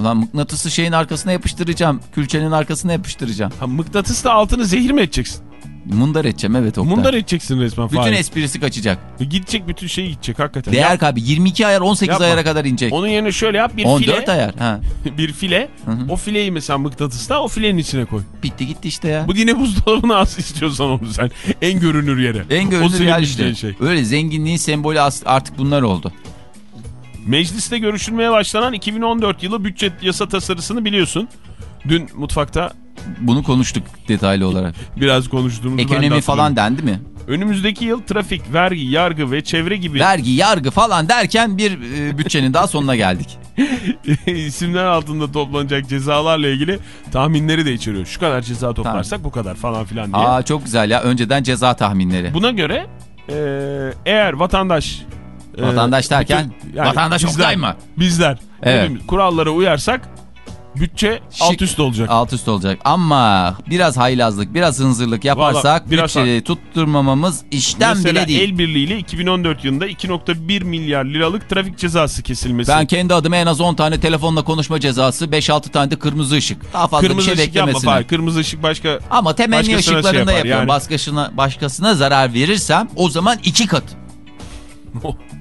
Speaker 3: Ulan mıknatısı şeyin arkasına yapıştıracağım. Külçenin arkasına yapıştıracağım.
Speaker 4: Ha, mıknatısla altını zehir mi edeceksin?
Speaker 3: Mundar edeceğim evet Oktay.
Speaker 4: Mundar edeceksin resmen.
Speaker 3: Bütün
Speaker 4: Fahir.
Speaker 3: esprisi kaçacak.
Speaker 4: Gidecek bütün şey gidecek hakikaten.
Speaker 3: Değer
Speaker 4: Yap-
Speaker 3: kaybı 22 ayar 18
Speaker 4: Yapma.
Speaker 3: ayara kadar inecek.
Speaker 4: Onun yerine şöyle yap bir
Speaker 3: 14
Speaker 4: file.
Speaker 3: ayar. Ha.
Speaker 4: bir file. O fileyi mesela mıknatısla o filenin içine koy.
Speaker 3: Bitti gitti işte ya.
Speaker 4: Bu yine buzdolabına as istiyorsan onu sen. En görünür yere.
Speaker 3: En görünür yer işte.
Speaker 4: Şey.
Speaker 3: Öyle zenginliğin sembolü artık bunlar oldu.
Speaker 4: Mecliste görüşülmeye başlanan 2014 yılı bütçe yasa tasarısını biliyorsun. Dün mutfakta
Speaker 3: Bunu konuştuk detaylı olarak.
Speaker 4: biraz de
Speaker 3: Ekonomi falan dendi mi?
Speaker 4: Önümüzdeki yıl trafik, vergi, yargı ve çevre gibi
Speaker 3: Vergi, yargı falan derken bir e, bütçenin daha sonuna geldik.
Speaker 4: isimler altında toplanacak cezalarla ilgili tahminleri de içeriyor. Şu kadar ceza toplarsak bu kadar falan filan diye.
Speaker 3: Aa çok güzel ya. Önceden ceza tahminleri.
Speaker 4: Buna göre e, eğer vatandaş e,
Speaker 3: Vatandaş derken
Speaker 4: bütün- yani
Speaker 3: vatandaş
Speaker 4: bizler-
Speaker 3: Oktay mı?
Speaker 4: Bizler
Speaker 3: Evet.
Speaker 4: kurallara uyarsak bütçe alt üst olacak.
Speaker 3: Alt üst olacak. Ama biraz haylazlık, biraz hınzırlık yaparsak
Speaker 4: Vallahi biraz
Speaker 3: bütçeyi tutturmamamız işten
Speaker 4: Mesela
Speaker 3: bile değil.
Speaker 4: el birliğiyle 2014 yılında 2.1 milyar liralık trafik cezası kesilmesi.
Speaker 3: Ben kendi adıma en az 10 tane telefonla konuşma cezası, 5-6 tane de kırmızı ışık. Daha fazla
Speaker 4: Kırmızı
Speaker 3: bir şey
Speaker 4: yapma
Speaker 3: beklemesine.
Speaker 4: Fahir. Kırmızı ışık başka...
Speaker 3: Ama temenni
Speaker 4: şey
Speaker 3: ışıklarında
Speaker 4: yapar.
Speaker 3: yapıyorum.
Speaker 4: Yani-
Speaker 3: Başkasına, başkasına zarar verirsem o zaman iki kat.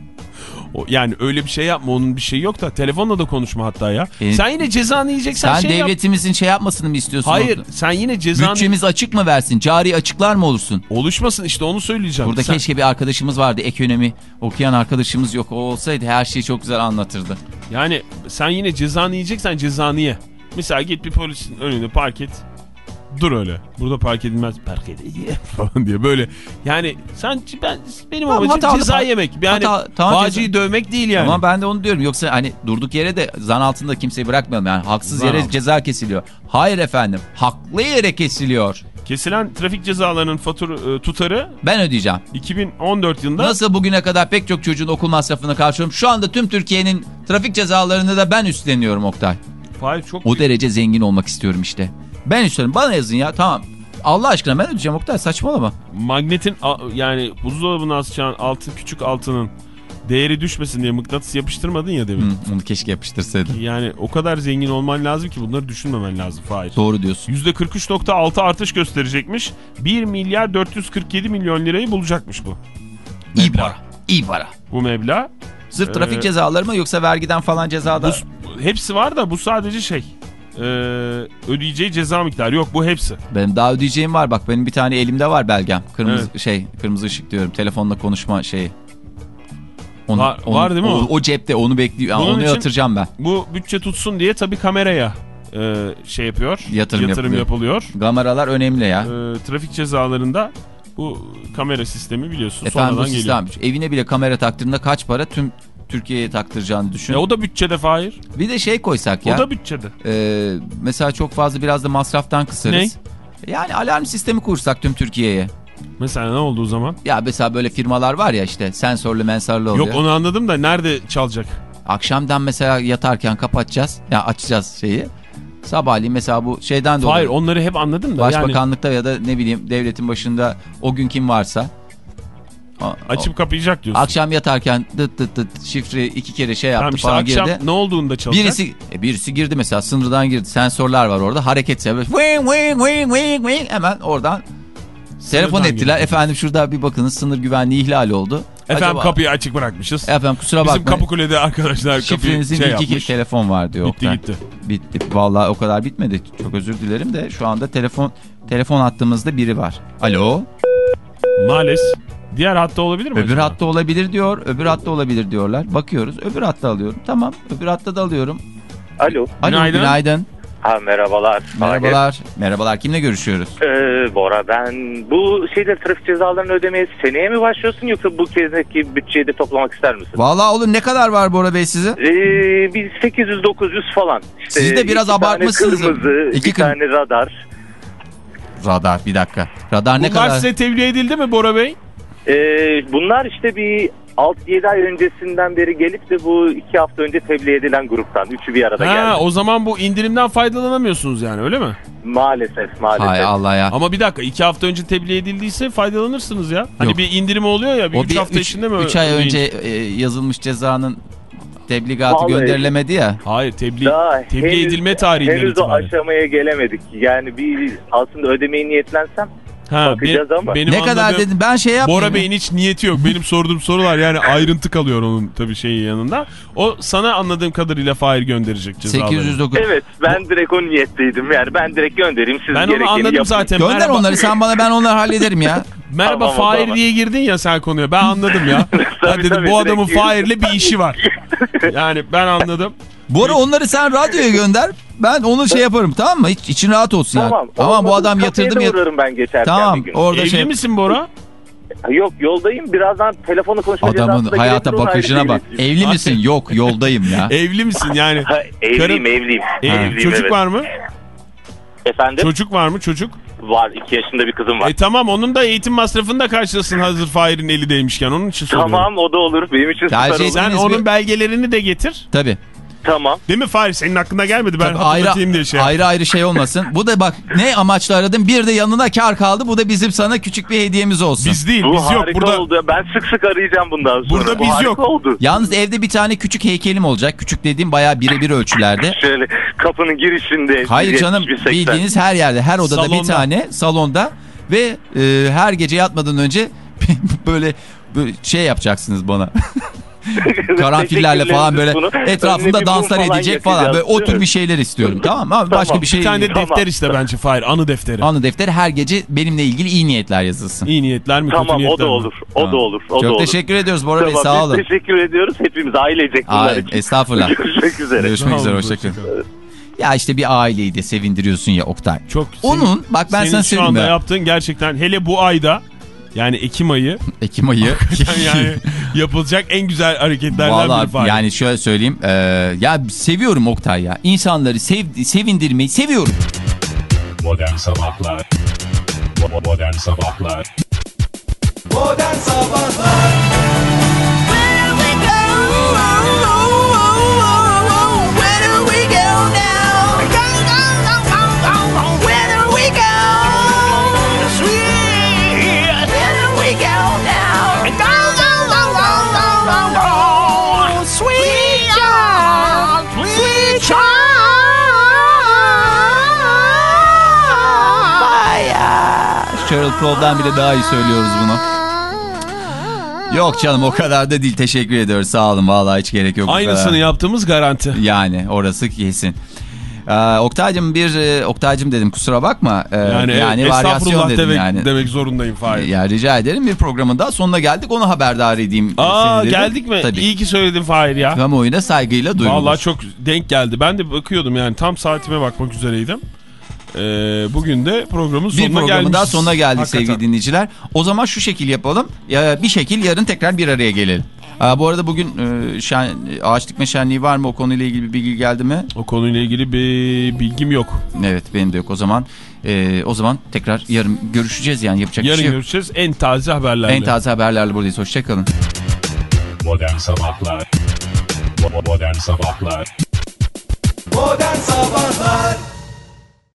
Speaker 4: O- Yani öyle bir şey yapma onun bir şeyi yok da telefonla da konuşma hatta ya.
Speaker 3: E,
Speaker 4: sen yine cezanı yiyeceksen
Speaker 3: Sen
Speaker 4: şey yap.
Speaker 3: devletimizin şey yapmasını mı istiyorsun?
Speaker 4: Hayır
Speaker 3: orada?
Speaker 4: sen yine cezanı...
Speaker 3: Bütçemiz açık mı versin? Cari açıklar mı olursun?
Speaker 4: Oluşmasın işte onu söyleyeceğim.
Speaker 3: Burada
Speaker 4: Sen-
Speaker 3: keşke bir arkadaşımız vardı ekonomi okuyan arkadaşımız yok. O olsaydı her şeyi çok güzel anlatırdı.
Speaker 4: Yani sen yine cezanı yiyeceksen cezanı ye. Mesela git bir polisin önünde park et. Dur öyle. Burada park edilmez. Park edilmez falan diye böyle. Yani sen ben benim
Speaker 3: Tamam,
Speaker 4: amacım
Speaker 3: hatalı
Speaker 4: ceza yemek. Yani
Speaker 3: Hata- tamam,
Speaker 4: bağcıyı dövmek değil yani.
Speaker 3: Ama ben de onu diyorum. Yoksa hani durduk yere de zan altında kimseyi bırakmayalım. Yani haksız
Speaker 4: Zan
Speaker 3: yere
Speaker 4: altı.
Speaker 3: ceza kesiliyor. Hayır efendim. Haklı yere kesiliyor.
Speaker 4: Kesilen trafik cezalarının fatura e, tutarı
Speaker 3: Ben ödeyeceğim.
Speaker 4: 2014 yılında
Speaker 3: Nasıl bugüne kadar pek çok çocuğun okul masrafını karşılıyorum. Şu anda tüm Türkiye'nin trafik cezalarını da ben üstleniyorum Oktay.
Speaker 4: Fahir çok
Speaker 3: O derece zengin olmak istiyorum işte. Ben üstleniyorum. Bana yazın ya tamam. Allah aşkına ben ödeyeceğim Oktay saçmalama.
Speaker 4: magnetin yani buzdolabına asacağın altın küçük altının değeri düşmesin diye mıknatıs yapıştırmadın ya demin.
Speaker 3: Hı, onu keşke yapıştırsaydın.
Speaker 4: Yani o kadar zengin olman lazım ki bunları düşünmemen lazım Fahir.
Speaker 3: Doğru diyorsun.
Speaker 4: %43.6 artış gösterecekmiş. 1 milyar 447 milyon lirayı bulacakmış bu.
Speaker 3: İyi para. İyi para.
Speaker 4: Bu meblağ.
Speaker 3: Sırf trafik
Speaker 4: Ee,
Speaker 3: cezaları mı yoksa vergiden falan cezada?
Speaker 4: Bu, hepsi var da bu sadece şey. Ee, ödeyeceği ceza miktarı yok bu hepsi.
Speaker 3: Benim daha ödeyeceğim var. Bak benim bir tane elimde var belgem. Kırmızı şey, kırmızı ışık diyorum. Telefonla konuşma şeyi. Onu,
Speaker 4: Var-
Speaker 3: onu-
Speaker 4: var değil mi
Speaker 3: o?
Speaker 4: o?
Speaker 3: O cepte onu bekliyor.
Speaker 4: Bunun
Speaker 3: onu yatıracağım ben.
Speaker 4: Bu bütçe tutsun diye tabii kameraya e, şey yapıyor.
Speaker 3: Yatırım yapılıyor.
Speaker 4: yapılıyor.
Speaker 3: Kameralar önemli ya.
Speaker 4: Ee, trafik cezalarında bu kamera sistemi biliyorsun
Speaker 3: Efendim bu
Speaker 4: sonradan geliyor.
Speaker 3: sistem. Evine bile kamera taktığında kaç para tüm Türkiye'ye taktıracağını düşün.
Speaker 4: E, o da bütçede Fahir.
Speaker 3: Bir de şey koysak ya.
Speaker 4: O da bütçede.
Speaker 3: Ee, mesela çok fazla biraz da masraftan kısarız. Yani alarm sistemi kursak tüm Türkiye'ye.
Speaker 4: Mesela ne oldu o zaman?
Speaker 3: Ya mesela böyle firmalar var ya işte sensörlü mensörlü oluyor.
Speaker 4: Yok onu anladım da nerede çalacak?
Speaker 3: Akşamdan mesela yatarken kapatacağız. Ya açacağız şeyi. Sabahleyin mesela bu şeyden de
Speaker 4: Hayır onları hep anladım da.
Speaker 3: Başbakanlıkta ya da ne bileyim devletin başında o gün kim varsa.
Speaker 4: Açıp kapayacak diyorsun.
Speaker 3: akşam yatarken dıt dıt dıt şifre iki kere şey yaptı
Speaker 4: Tamam işte
Speaker 3: falan
Speaker 4: akşam
Speaker 3: girdi.
Speaker 4: ne olduğunda çalacak.
Speaker 3: Birisi e, birisi girdi mesela sınırdan girdi. Sensörler var orada. Hareket sebebi. Hemen oradan telefon ettiler.
Speaker 4: girdi.
Speaker 3: Efendim şurada bir bakınız sınır güvenliği ihlali oldu.
Speaker 4: Efendim
Speaker 3: Acaba-
Speaker 4: kapıyı açık bırakmışız.
Speaker 3: Efendim kusura
Speaker 4: Bizim
Speaker 3: bakmayın.
Speaker 4: Kapıkule'de arkadaşlar
Speaker 3: Şifrenizin
Speaker 4: şey
Speaker 3: iki
Speaker 4: yapmış.
Speaker 3: telefon var diyor.
Speaker 4: Bitti
Speaker 3: Oktay.
Speaker 4: gitti.
Speaker 3: Bitti. Vallahi o kadar bitmedi. Çok özür dilerim de şu anda telefon telefon hattımızda biri var. Alo.
Speaker 4: Maalesef. Diğer hatta olabilir mi
Speaker 3: Öbür
Speaker 4: acaba?
Speaker 3: hatta olabilir diyor. Öbür hatta olabilir diyorlar. Bakıyoruz. Öbür hatta alıyorum. Tamam. Öbür hatta da alıyorum.
Speaker 13: Alo.
Speaker 3: Alo
Speaker 4: Günaydın.
Speaker 3: günaydın.
Speaker 13: Ha merhabalar.
Speaker 3: Merhabalar. Merhabalar. Kimle görüşüyoruz?
Speaker 13: Ee, Bora ben bu şeyleri trafik cezalarını ödemeye seneye mi başlıyorsun yoksa bu kezdeki bütçeyi de toplamak ister misin?
Speaker 3: Vallahi olur ne kadar var Bora Bey size?
Speaker 13: Ee, bir 800-900 falan. İşte
Speaker 3: Siz de biraz
Speaker 13: iki tane
Speaker 3: abartmışsınız.
Speaker 13: kırmızı,
Speaker 3: İki kır-
Speaker 13: tane radar.
Speaker 3: Radar bir dakika. Radar ne
Speaker 4: Bunlar
Speaker 3: kadar?
Speaker 4: size tebliğ edildi mi Bora Bey?
Speaker 13: Ee, bunlar işte bir 6-7 ay öncesinden beri gelip de bu 2 hafta önce tebliğ edilen gruptan. Üçü bir arada
Speaker 4: Ha,
Speaker 13: geldi.
Speaker 4: o zaman bu indirimden faydalanamıyorsunuz yani öyle mi?
Speaker 13: Maalesef maalesef.
Speaker 3: Hay Allah ya.
Speaker 4: Ama bir dakika iki hafta önce tebliğ edildiyse faydalanırsınız ya. Hani
Speaker 3: Yok.
Speaker 4: bir indirim oluyor ya bir
Speaker 3: O
Speaker 4: üç
Speaker 3: bir
Speaker 4: hafta
Speaker 3: üç,
Speaker 4: içinde mi?
Speaker 3: üç ay
Speaker 4: ödeyin?
Speaker 3: önce e, yazılmış cezanın tebligatı
Speaker 13: Vallahi-
Speaker 3: gönderilemedi ya.
Speaker 4: Hayır tebliğ,
Speaker 13: Daha
Speaker 4: tebliğ
Speaker 13: henüz-
Speaker 4: edilme tarihinden
Speaker 13: Henüz o
Speaker 4: itibaren.
Speaker 13: aşamaya gelemedik. Yani bir aslında ödemeyi niyetlensem
Speaker 4: Ha,
Speaker 13: bakacağız ama.
Speaker 4: benim
Speaker 3: ne kadar
Speaker 4: anladığım-
Speaker 3: dedim ben şey yapmayayım.
Speaker 4: Bora Bey'in hiç niyeti yok. Benim sorduğum sorular yani ayrıntı kalıyor onun tabii şeyi yanında. O sana anladığım kadarıyla Fahir gönderecek cezaları.
Speaker 3: 809.
Speaker 13: Evet ben direkt o niyetteydim. Yani ben direkt göndereyim siz
Speaker 4: Ben onu anladım
Speaker 13: yapın.
Speaker 4: zaten.
Speaker 3: Gönder
Speaker 4: Merhaba-
Speaker 3: onları sen bana ben onları hallederim ya.
Speaker 4: Merhaba
Speaker 13: Tamam,
Speaker 4: Fahir
Speaker 13: zaman.
Speaker 4: diye girdin ya sen konuya. Ben anladım ya. ben
Speaker 13: Tabii,
Speaker 4: dedim
Speaker 13: tabii,
Speaker 4: bu adamın Fahir'le bir işi var. Yani ben anladım.
Speaker 3: Bora onları sen radyoya gönder. Ben onu şey yaparım tamam mı? Hiç için rahat olsun yani.
Speaker 13: Tamam.
Speaker 3: Tamam bu adam yatırdım
Speaker 13: de
Speaker 3: yat-
Speaker 13: uğrarım ben geçerken
Speaker 3: Tamam
Speaker 13: bir gün.
Speaker 3: orada
Speaker 4: Evli
Speaker 3: şey
Speaker 4: misin Bora?
Speaker 13: Yok yoldayım. Birazdan telefonla konuşma
Speaker 3: adamın hayata bakışına bak. Evli misin? Yok yoldayım ya.
Speaker 4: Evli misin yani?
Speaker 13: Ha, evliyim
Speaker 4: Karın-
Speaker 13: evliyim.
Speaker 4: Evli.
Speaker 13: Evliyim,
Speaker 4: Çocuk
Speaker 13: evet.
Speaker 4: var mı?
Speaker 13: Efendim?
Speaker 4: Çocuk var mı çocuk?
Speaker 13: Var. 2 yaşında bir kızım var.
Speaker 4: E tamam onun da eğitim masrafını da karşılasın hazır Fahir'in eli değmişken onun için soruyorum.
Speaker 13: tamam o da olur. Benim için süper olur.
Speaker 4: Sen onun
Speaker 3: bir-
Speaker 4: belgelerini de getir.
Speaker 3: Tabii.
Speaker 13: Tamam.
Speaker 4: Değil mi Fahir? Senin aklına gelmedi ben
Speaker 3: Tabii ayrı,
Speaker 4: hatırlatayım diye şey.
Speaker 3: ayrı ayrı şey olmasın. Bu da bak ne amaçla aradım bir de yanına kar kaldı. Bu da bizim sana küçük bir hediyemiz olsun.
Speaker 4: Biz değil
Speaker 13: Bu
Speaker 4: biz yok.
Speaker 13: harika
Speaker 4: Burada
Speaker 13: oldu. Ben sık sık arayacağım bundan sonra.
Speaker 4: Burada
Speaker 13: Bu
Speaker 4: biz yok.
Speaker 13: oldu.
Speaker 3: Yalnız evde bir tane küçük heykelim olacak. Küçük dediğim bayağı birebir ölçülerde.
Speaker 13: Şöyle kapının girişinde.
Speaker 3: Hayır
Speaker 13: 1.70,
Speaker 3: canım
Speaker 13: 1.80.
Speaker 3: bildiğiniz her yerde her odada bir
Speaker 4: Salonda.
Speaker 3: tane salonda ve e, her gece yatmadan önce böyle, böyle şey yapacaksınız bana. Karanfillerle falan böyle etrafında danslar edecek falan. Böyle o tür bir şeyler istiyorum tamam mı? Abi Başka
Speaker 13: Tamam.
Speaker 3: bir şey
Speaker 4: bir tane
Speaker 13: Tamam.
Speaker 4: defter işte bence Fahir. Anı defteri.
Speaker 3: Anı defteri her gece benimle ilgili iyi niyetler yazılsın.
Speaker 4: İyi niyetler mi
Speaker 13: Tamam
Speaker 4: niyetler
Speaker 13: o da
Speaker 4: mi?
Speaker 13: olur. O
Speaker 3: Tamam.
Speaker 13: da olur. O da
Speaker 3: Çok
Speaker 13: olur.
Speaker 3: teşekkür ediyoruz Bora Bey
Speaker 13: Tamam,
Speaker 3: sağ olun.
Speaker 13: teşekkür ediyoruz. Hepimiz ailecek bunlar
Speaker 3: Ay,
Speaker 13: için.
Speaker 3: estağfurlah.
Speaker 13: Görüşmek üzere.
Speaker 3: Görüşmek üzere hoşçakalın. Ya işte bir aileyi de sevindiriyorsun ya Oktay.
Speaker 4: Çok
Speaker 3: Onun bak ben
Speaker 4: senin
Speaker 3: sana
Speaker 4: şu
Speaker 3: söyleyeyim
Speaker 4: anda
Speaker 3: ya.
Speaker 4: yaptığın gerçekten hele bu ayda yani Ekim ayı
Speaker 3: Ekim ayı.
Speaker 4: yani yapılacak en güzel hareketlerden biri
Speaker 3: Vallahi
Speaker 4: Fahir.
Speaker 3: yani şöyle söyleyeyim. e, ya seviyorum Oktay ya. İnsanları sev, sevindirmeyi seviyorum.
Speaker 1: Modern Sabahlar Modern Sabahlar
Speaker 2: Modern Sabahlar
Speaker 3: Crow'dan bile daha iyi söylüyoruz bunu. Yok canım o kadar da değil teşekkür ediyoruz sağ olun vallahi hiç gerek yok.
Speaker 4: Aynısını yaptığımız garanti.
Speaker 3: Yani orası kesin. Ee, Oktay'cım bir e, Oktay'cım dedim kusura bakma. Ee,
Speaker 4: Yani,
Speaker 3: yani
Speaker 4: estağfurullah
Speaker 3: varyasyon dedim
Speaker 4: demek,
Speaker 3: yani.
Speaker 4: demek zorundayım Fahir.
Speaker 3: Ya rica ederim bir programın daha sonuna geldik onu haberdar edeyim.
Speaker 4: Aa geldik mi?
Speaker 3: Tabii.
Speaker 4: İyi ki söyledin Fahir ya.
Speaker 3: Kamuoyuna saygıyla duyulur.
Speaker 4: Vallahi çok denk geldi. Ben de bakıyordum yani tam saatime bakmak üzereydim. Ee, bugün de programın
Speaker 3: bir
Speaker 4: sonuna
Speaker 3: programın
Speaker 4: gelmişiz.
Speaker 3: daha sonuna geldik
Speaker 4: Hakikaten.
Speaker 3: sevgili dinleyiciler. O zaman şu şekil yapalım. Ya, bir şekil yarın tekrar bir araya gelelim. Aa, bu arada bugün e, şen, ağaç dikme şenliği var mı? O konuyla ilgili bir bilgi geldi mi?
Speaker 4: O konuyla ilgili bir bilgim yok.
Speaker 3: Evet benim de yok. O zaman e, o zaman tekrar yarın görüşeceğiz yani yapacak
Speaker 4: Yarın
Speaker 3: bir şey yok.
Speaker 4: görüşeceğiz en taze haberlerle.
Speaker 3: En taze haberlerle buradayız. Hoşçakalın.
Speaker 1: Modern Sabahlar Modern Sabahlar
Speaker 2: Modern Sabahlar